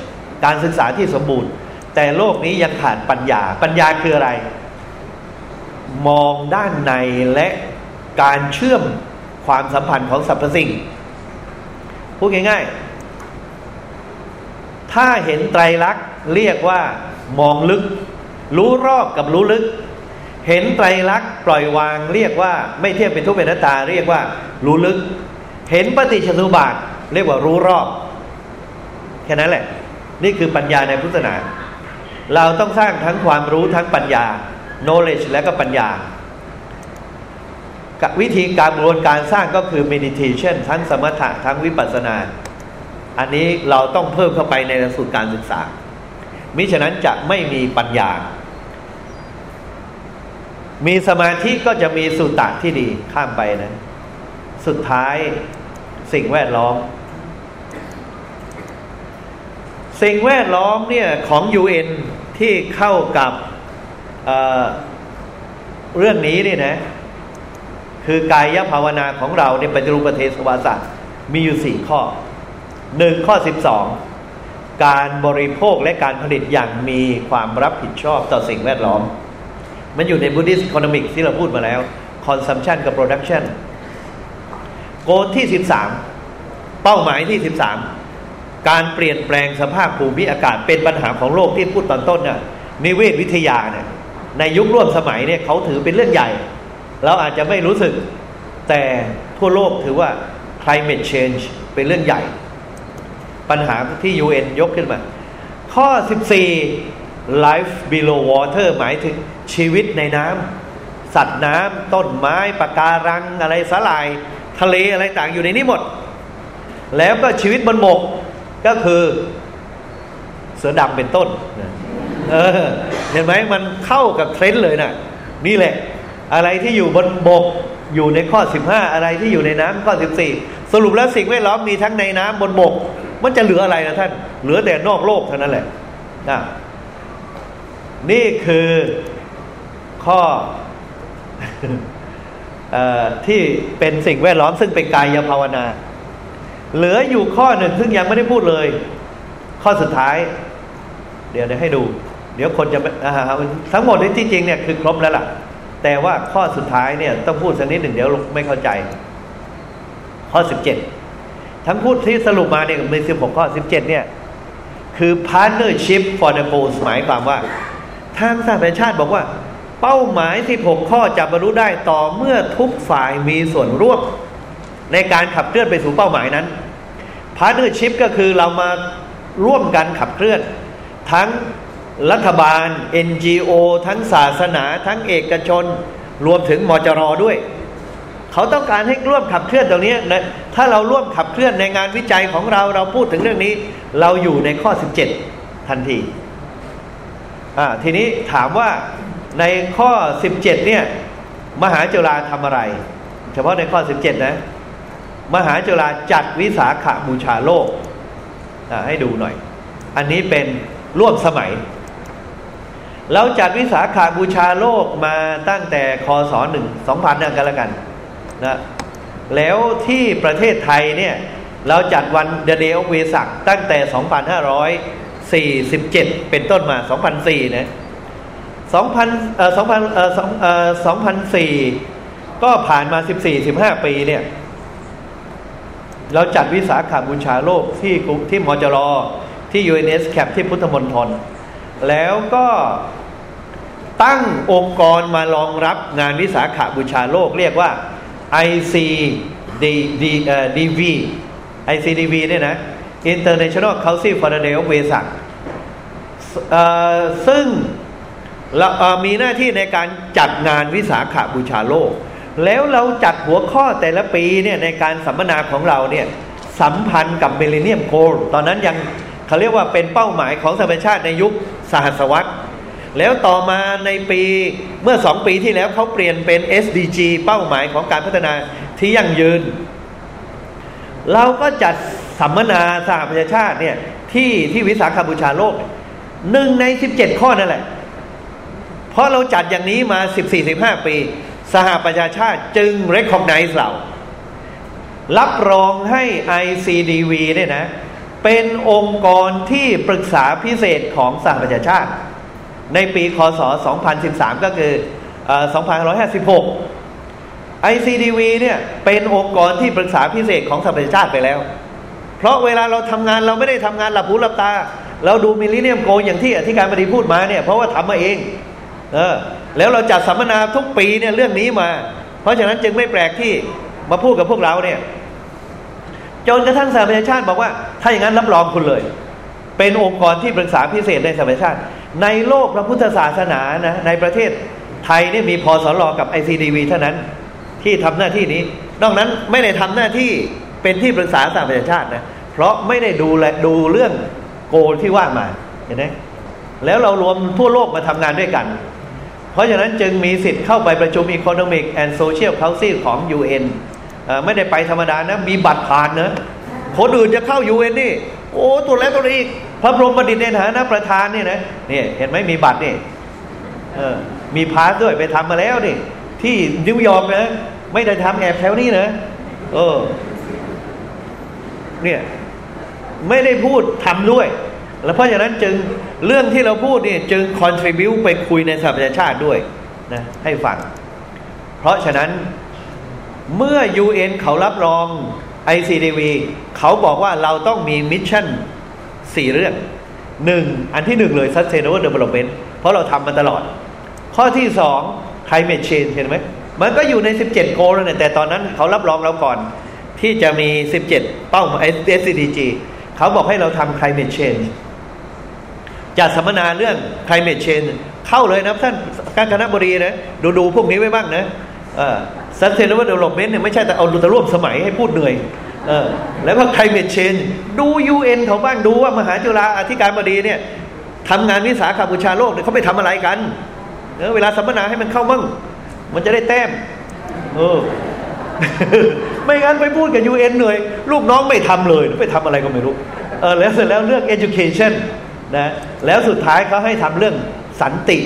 การศึกษาที่สมบูรณ์ แต่โลกนี้ยังขาดปัญญา ปัญญาคืออะไร มองด้านในและการเชื่อมความสัมพันธ์ของสรรพสิ่ง พูดง่ายๆ ถ้าเห็นไตรลักษณ์เรียกว่ามองลึก รู้รอบกับรู้ลึก เห็นไตรลักษณ์ปล่อยวางเรียกว่า ไม่เที่ยบเป็นทุกเป็นนัตตา เรียกว่า รู้ลึก เห็นปฏิจจสมุปบาทเรียกว่ารู้รอบ แค่นั้นแหละ นี่คือปัญญาในพุทธศาสนา เราต้องสร้างทั้งความรู้ทั้งปัญญา knowledge และก็ปัญญา วิธีการบวนการสร้างก็คือ meditation ทั้งสมถะทั้งวิปัสสนา อันนี้เราต้องเพิ่มเข้าไปในหลักสูตรการศึกษา มิฉะนั้นจะไม่มีปัญญา มีสมาธิก็จะมีสุตตะที่ดีข้ามไปนะ สุดท้ายสิ่งแวดล้อม สิ่งแวดล้อมเนี่ยของ UN ที่เข้ากับ เเรื่องนี้นี่นะ คือกายภาวนาของเราในปฏิรูปประเทศวาสตร์มีอยู่สี่ข้อหนึ่งข้อสิบสองการบริโภคและการผลิตอย่างมีความรับผิดชอบต่อสิ่งแวดล้อม มันอยู่ใน Buddhist Economics ที่เราพูดมาแล้ว Consumption กับ Production โกที่สิบสามเป้าหมายที่สิบสามการเปลี่ยนแปลงสภาพภูมิอากาศเป็นปัญหาของโลกที่พูดตอนต้นเนี่ยนิเวศวิทยาเนี่ย ในยุคร่วมสมัยเนี่ยเขาถือเป็นเรื่องใหญ่ เราอาจจะไม่รู้สึก แต่ทั่วโลกถือว่า climate change เป็นเรื่องใหญ่ ปัญหาที่ UN ยกขึ้นมา ข้อ 14 life below water หมายถึงชีวิตในน้ำสัตว์น้ำต้นไม้ปะการังอะไรสลาย ทะเลอะไรต่างอยู่ในนี้หมด แล้วก็ชีวิตบนบกก็คือเสือดำเป็นต้น เออ เห็นไหมมันเข้ากับเทรนด์เลยนะนี่แหละ อะไรที่อยู่บนบกอยู่ในข้อสิบห้าอะไรที่อยู่ในน้ำข้อสิบสี่สรุปแล้วสิ่งแวดล้อมมีทั้งในน้ำบนบก มันจะเหลืออะไรนะท่าน เหลือแต่นอกโลกเท่านั้นแหละนะนี่คือข้ออที่เป็นสิ่งแวดล้อมซึ่งเป็นกายภาวนา เหลืออยู่ข้อหนึ่งซึ่งยังไม่ได้พูดเลย ข้อสุดท้าย เดี๋ยวจะให้ดู เดี๋ยวคนจะทั้งหมดที่จริงเนี่ยคือครบแล้วล่ะ แต่ว่าข้อสุดท้ายเนี่ยต้องพูดสักนิดหนึ่งเดี๋ยวไม่เข้าใจ ข้อสิบเจ็ดทั้งพูดที่สรุปมาเนี่ยมีสิบหกข้อสิบเจ็ดเนี่ยคือ partnership for the goals หมายความว่า ทางสหประชาชาติบอกว่า เป้าหมายที่หกข้อจะบรรลุได้ต่อเมื่อทุกฝ่ายมีส่วนร่วม ในการขับเคลื่อนไปสู่เป้าหมายนั้น partnership ก็คือเรามาร่วมกันขับเคลื่อน ทั้ง รัฐบาล NGO ทั้งศาสนา ทั้งเอกชน รวมถึงมจรด้วย เขาต้องการให้ร่วมขับเคลื่อนตรงนี้นะถ้าเราร่วมขับเคลื่อนในงานวิจัยของเราเราพูดถึงเรื่องนี้ เราอยู่ในข้อ 17 ทันทีอ่าทีนี้ถามว่าในข้อ 17 เนี่ย มหาจุฬาทำอะไร เฉพาะในข้อ 17 นะ มหาจุฬาจัดวิสาขาบูชาโลกให้ดูหน่อย อันนี้เป็นร่วมสมัย เราจัดวิสาขาบูชาโลกมาตั้งแต่คศหนึ่งสองพันนั่นกันแล้วกันนะแล้วที่ประเทศไทยเนี่ย เราจัดวันเดเดลเวสักตั้งแต่ 2,547 เป็นต้นมา 2004 นะ 2,000เอ่อ2,000เอ่อ2เอ่อ2004 ก็ผ่านมา 14-15 ปีเนี่ย เราจัดวิสาขาบูชาโลกที่ที่มจรที่ UNS แคปที่พุทธมณฑล แล้วก็ตั้งองค์กรมารองรับงานวิสาขาบูชาโลกเรียกว่า ICDV ICDV เนี่ยนะ International Council for the Day of Vesak ซึ่งมีหน้าที่ในการจัดงานวิสาขาบูชาโลก แล้วเราจัดหัวข้อแต่ละปีเนี่ยในการสัมมนาของเราเนี่ยสัมพันธ์กับเมลเนียมโกลตอนนั้นยัง เขาเรียกว่าเป็นเป้าหมายของสหประชาชาติในยุคสหัสวรรษแล้วต่อมาในปีเมื่อสองปีที่แล้วเขาเปลี่ยนเป็น SDG เป้าหมายของการพัฒนาที่ยั่งยืน เราก็จัดสัมมนาสหประชาชาติเนี่ยที่ที่วิสาขบูชาโลกหนึ่งในสิบเจ็ดข้อนั่นแหละ เพราะเราจัดอย่างนี้มาสิบสี่สิบห้าปี สหประชาชาติจึง recognize เรา รับรองให้ ICDV เนี่ยนะ เป็นองค์กรที่ปรึกษาพิเศษของสหประชาชาติ ในปีคศ 2013 ก็คือ2556 ICDV เนี่ยเป็นองค์กรที่ปรึกษาพิเศษของสหประชาชาติไปแล้ว เพราะเวลาเราทำงานเราไม่ได้ทำงานหลับหูหลับตา เราดูมิลลนเนียมโกอย่างที่อธิการบดีพูดมาเนี่ยเพราะว่าทำมาเองเออแล้วเราจัดสัมมนาทุกปีเนี่ยเรื่องนี้มา เพราะฉะนั้นจึงไม่แปลกที่มาพูดกับพวกเราเนี่ย จนกระทั่งสหประชาชาติบอกว่า ถ้าอย่างนั้นรับรองคุณเลย เป็นองค์กรที่ปรึกษาพิเศษในสหประชาชาติ ในโลกพระพุทธศาสนานะในประเทศไทยนี่มีพอสลอกับ ICDV เท่านั้นที่ทำหน้าที่นี้ นอกนั้นไม่ได้ทำหน้าที่เป็นที่ปรึกษาสหประชาชาตินะเพราะไม่ได้ดูแลดูเรื่องโกที่ว่ามาเห็นไหมแล้วเรารวมทั่วโลกมาทำงานด้วยกัน เพราะฉะนั้นจึงมีสิทธิ์เข้าไปประชุม Economic and Social Council ของ UN ไม่ได้ไปธรรมดานะ มีบัตรผ่านนะคนอื่นจะเข้า UN นี่โอ้ตัวแล้วตัวนี้พระพรหมประดิษฐ์ในฐานะประธานนี่นะนี่เห็นไหมมีบัตรนี่เออมีพาสด้วยไปทำมาแล้วนี่ที่นิวยอร์กนะไม่ได้ทำแอบแถวนี้นะเออ เนี่ย ไม่ได้พูดทำด้วย แล้วเพราะฉะนั้นจึงเรื่องที่เราพูดนี่จึงคอนทริบิวไปคุยในสหประชาชาติด้วยนะให้ฟัง เพราะฉะนั้น เมื่อ UN เขารับรอง ICDV เขาบอกว่าเราต้องมีมิชชั่นสี่เรื่องหนึ่งอันที่หนึ่งเลย sustainable development เพราะเราทำมาตลอด ข้อที่สอง climate change เห็นไหมมันก็อยู่ใน 17 โกลแล้วเนี่ยแต่ตอนนั้นเขารับรองเราก่อน ที่จะมี 17 เป้าหมาย SDG เขาบอกให้เราทำ climate change จัดสัมมนาเรื่อง climate change เข้าเลยนะท่านการคณะบดีนะ ดูดูพวกนี้ไว้บ้างนะเออ sustainable development เนี่ยไม่ใช่แต่เอาดูแต่ร่วมสมัยให้พูดเหนื่อยเออแล้วก็ climate change ดู UN เขาบ้างดูว่ามหาจุฬาอธิการบดีเนี่ยทำงานวิสาขบูชาโลกเนี่ยเขาไปทำอะไรกันเออเวลาสัมมนาให้มันเข้ามั่ง มันจะได้แต้มเออไม่งั้นไปพูดกับ UN เหนื่อยลูกน้องไม่ทำเลยไปทำอะไรก็ไม่รู้เออแล้วเสร็จแล้วเรื่อง education นะแล้วสุดท้ายเขาให้ทำเรื่องสันติ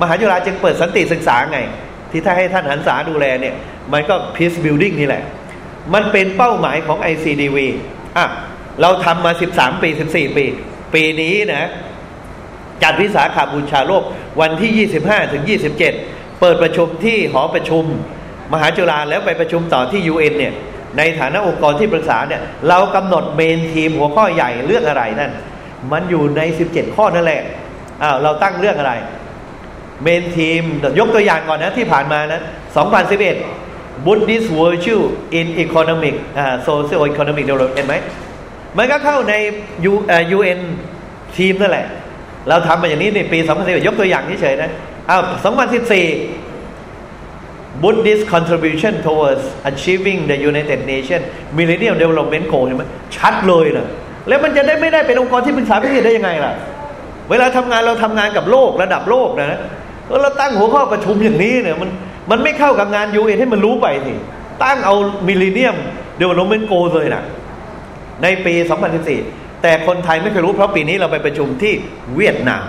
มหาจุฬาจึงเปิดสันติศึกษาไง ที่ถ้าให้ท่านหันษาดูแลเนี่ย มันก็ peace building นี่แหละ มันเป็นเป้าหมายของ ICDV อะเราทำมา 13 ปี 14 ปี ปีนี้นะ จัดวิสาขาบูชาโลกวันที่ 25ถึง27 เปิดประชุมที่หอประชุม มหาจุฬาแล้วไปประชุมต่อที่ UN เนี่ย ในฐานะองค์กรที่ปรึกษาเนี่ย เรากำหนดเมนทีมหัวข้อใหญ่เรื่องอะไรนั่น มันอยู่ใน 17 ข้อนั่นแหละอ้าวเราตั้งเรื่องอะไร เมนทีมยกตัวอย่างก่อนนะที่ผ่านมานะ 2011 Buddhist virtue in economic อ่า social economic development เห็นไหมมันก็เข้าใน U เอ่อ UN ทีมนั่นแหละ เราทำมาอย่างนี้ในปี 2011 ยกตัวอย่างเฉยๆนะอ้าว2014 Buddhist contribution towards achieving the United Nations Millennium Development Goal เห็นไหมชัดเลยนะแล้วมันจะได้ไม่ได้เป็นองค์กรที่ปรึกษาพิเศษได้ยังไงล่ะ เวลาทำงานเราทำงานกับโลกระดับโลกนะ เราตั้งหัวข้อประชุมอย่างนี้เนี่ยมันมันไม่เข้ากับงานยูเอ็นให้มันรู้ไปสิตั้งเอา Millennium Development Goal เลยนะในปี 2014 แต่คนไทยไม่เคยรู้เพราะปีนี้เราไปประชุมที่เวียดนาม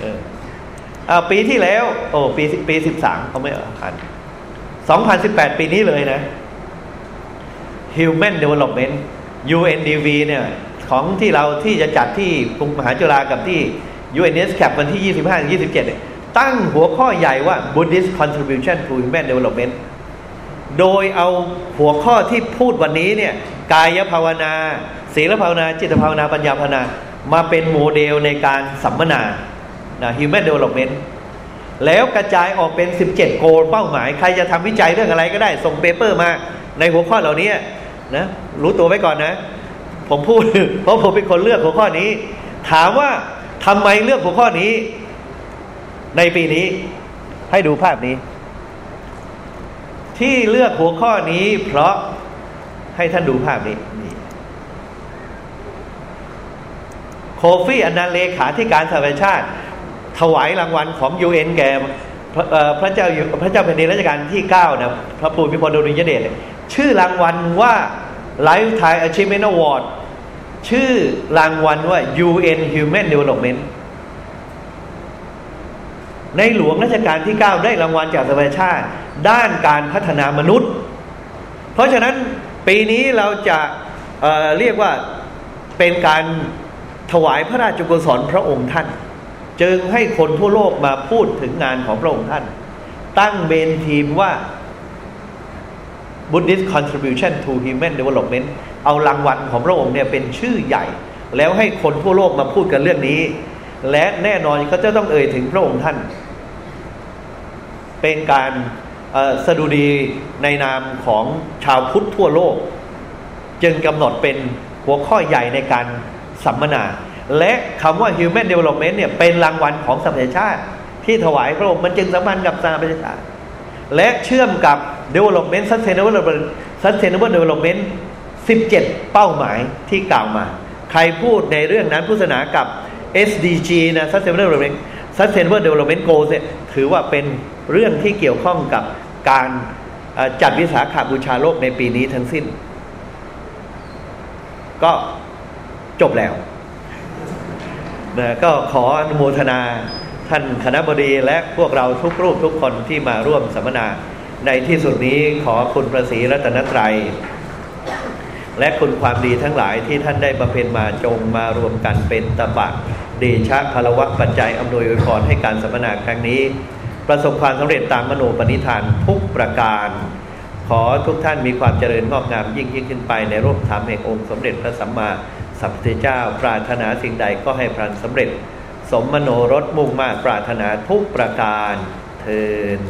เออปีที่แล้ว โอ้ปีปี13เขาไม่อ่าน2018 ปีนี้เลยนะ Human Development UNDV เนี่ยของที่เราที่จะจัดที่กรุงมหาจุฬากับที่ UNS Cap วันที่ 25-27เนี่ย ตั้งหัวข้อใหญ่ว่า Buddhist Contribution to Human Development โดยเอาหัวข้อที่พูดวันนี้เนี่ยกายภาวนา ศีลภาวนา จิตภาวนา ปัญญาภาวนา มาเป็นโมเดลในการสัมมนานะ Human Development แล้วกระจายออกเป็น 17 goal เป้าหมาย ใครจะทำวิจัยเรื่องอะไรก็ได้ ส่ง paper มาในหัวข้อเหล่านี้นะรู้ตัวไว้ก่อนนะ ผมพูด เพราะผมเป็นคนเลือกหัวข้อนี้ ถามว่าทำไมเลือกหัวข้อนี้ ในปีนี้ให้ดูภาพนี้ ที่เลือกหัวข้อนี้เพราะให้ท่านดูภาพนี้นี่โคฟี่อนันเลขาธิการสหประชาชาติ ถวายรางวัลของยูเอ็นแกพระพระเจ้าอยู่พระเจ้าแผ่นดินรัชกาลที่เก้านะพระภูมิพลดุลยเดชเนี่ยชื่อรางวัลว่า Lifetime Achievement Award ชื่อรางวัลว่า UN Human Development ในหลวงรัชกาลที่ 9 ได้รางวัลจากสหประชาชาติ ด้านการพัฒนามนุษย์ เพราะฉะนั้นปีนี้เราจะเเรียกว่าเป็นการถวายพระราชกุศลพระองค์ท่าน จึงให้คนทั่วโลกมาพูดถึงงานของพระองค์ท่าน ตั้งเมนทีมว่า Buddhist Contribution to Human Development เอารางวัลของพระองค์เนี่ยเป็นชื่อใหญ่ แล้วให้คนทั่วโลกมาพูดกันเรื่องนี้ และแน่นอนเขาจะต้องเอ่ยถึงพระองค์ท่าน เป็นการสดุดีในนามของชาวพุทธทั่วโลก จึงกำหนดเป็นหัวข้อใหญ่ในการสัมมนา และคำว่า Human Development เนี่ยเป็นรางวัลของสหประชาชาติ ที่ถวายพระองค์มันจึงสัมพันธ์กับสหประชาชาติ และเชื่อมกับ Development Sustainable Sustainable Development 17 เป้าหมายที่กล่าวมา ใครพูดในเรื่องนั้นพุทธศาสนากับ SDG นะ Sustainable Development Sustainable Development Goals เนี่ยถือว่าเป็น เรื่องที่เกี่ยวข้องกับการจัดวิสาขาบูชาโลกในปีนี้ทั้งสิ้น ก็จบแล้วนะก็ขออนุโมทนาท่านคณะบดีและพวกเราทุกรูปทุกคนที่มาร่วมสัมมนาในที่สุดนี้ขอคุณพระศรีรัตนตรัย และคุณความดีทั้งหลายที่ท่านได้บำเพ็ญมาจงมารวมกันเป็นตบะเดชะพลวะปัจจัยอำนวยอวยพรให้การสัมมนาครั้งนี้ ประสบความสำเร็จตามมโนปณิธานทุกประการ ขอทุกท่านมีความเจริญงอกงามยิ่งยิ่งขึ้นไปในรูปธรรมแห่งองค์สมเด็จพระสัมมาสัมพุทธเจ้า ปรารถนาสิ่งใดก็ให้พรันสำเร็จ สมมโนรสมุ่งมากปรารถนาทุกประการเทิน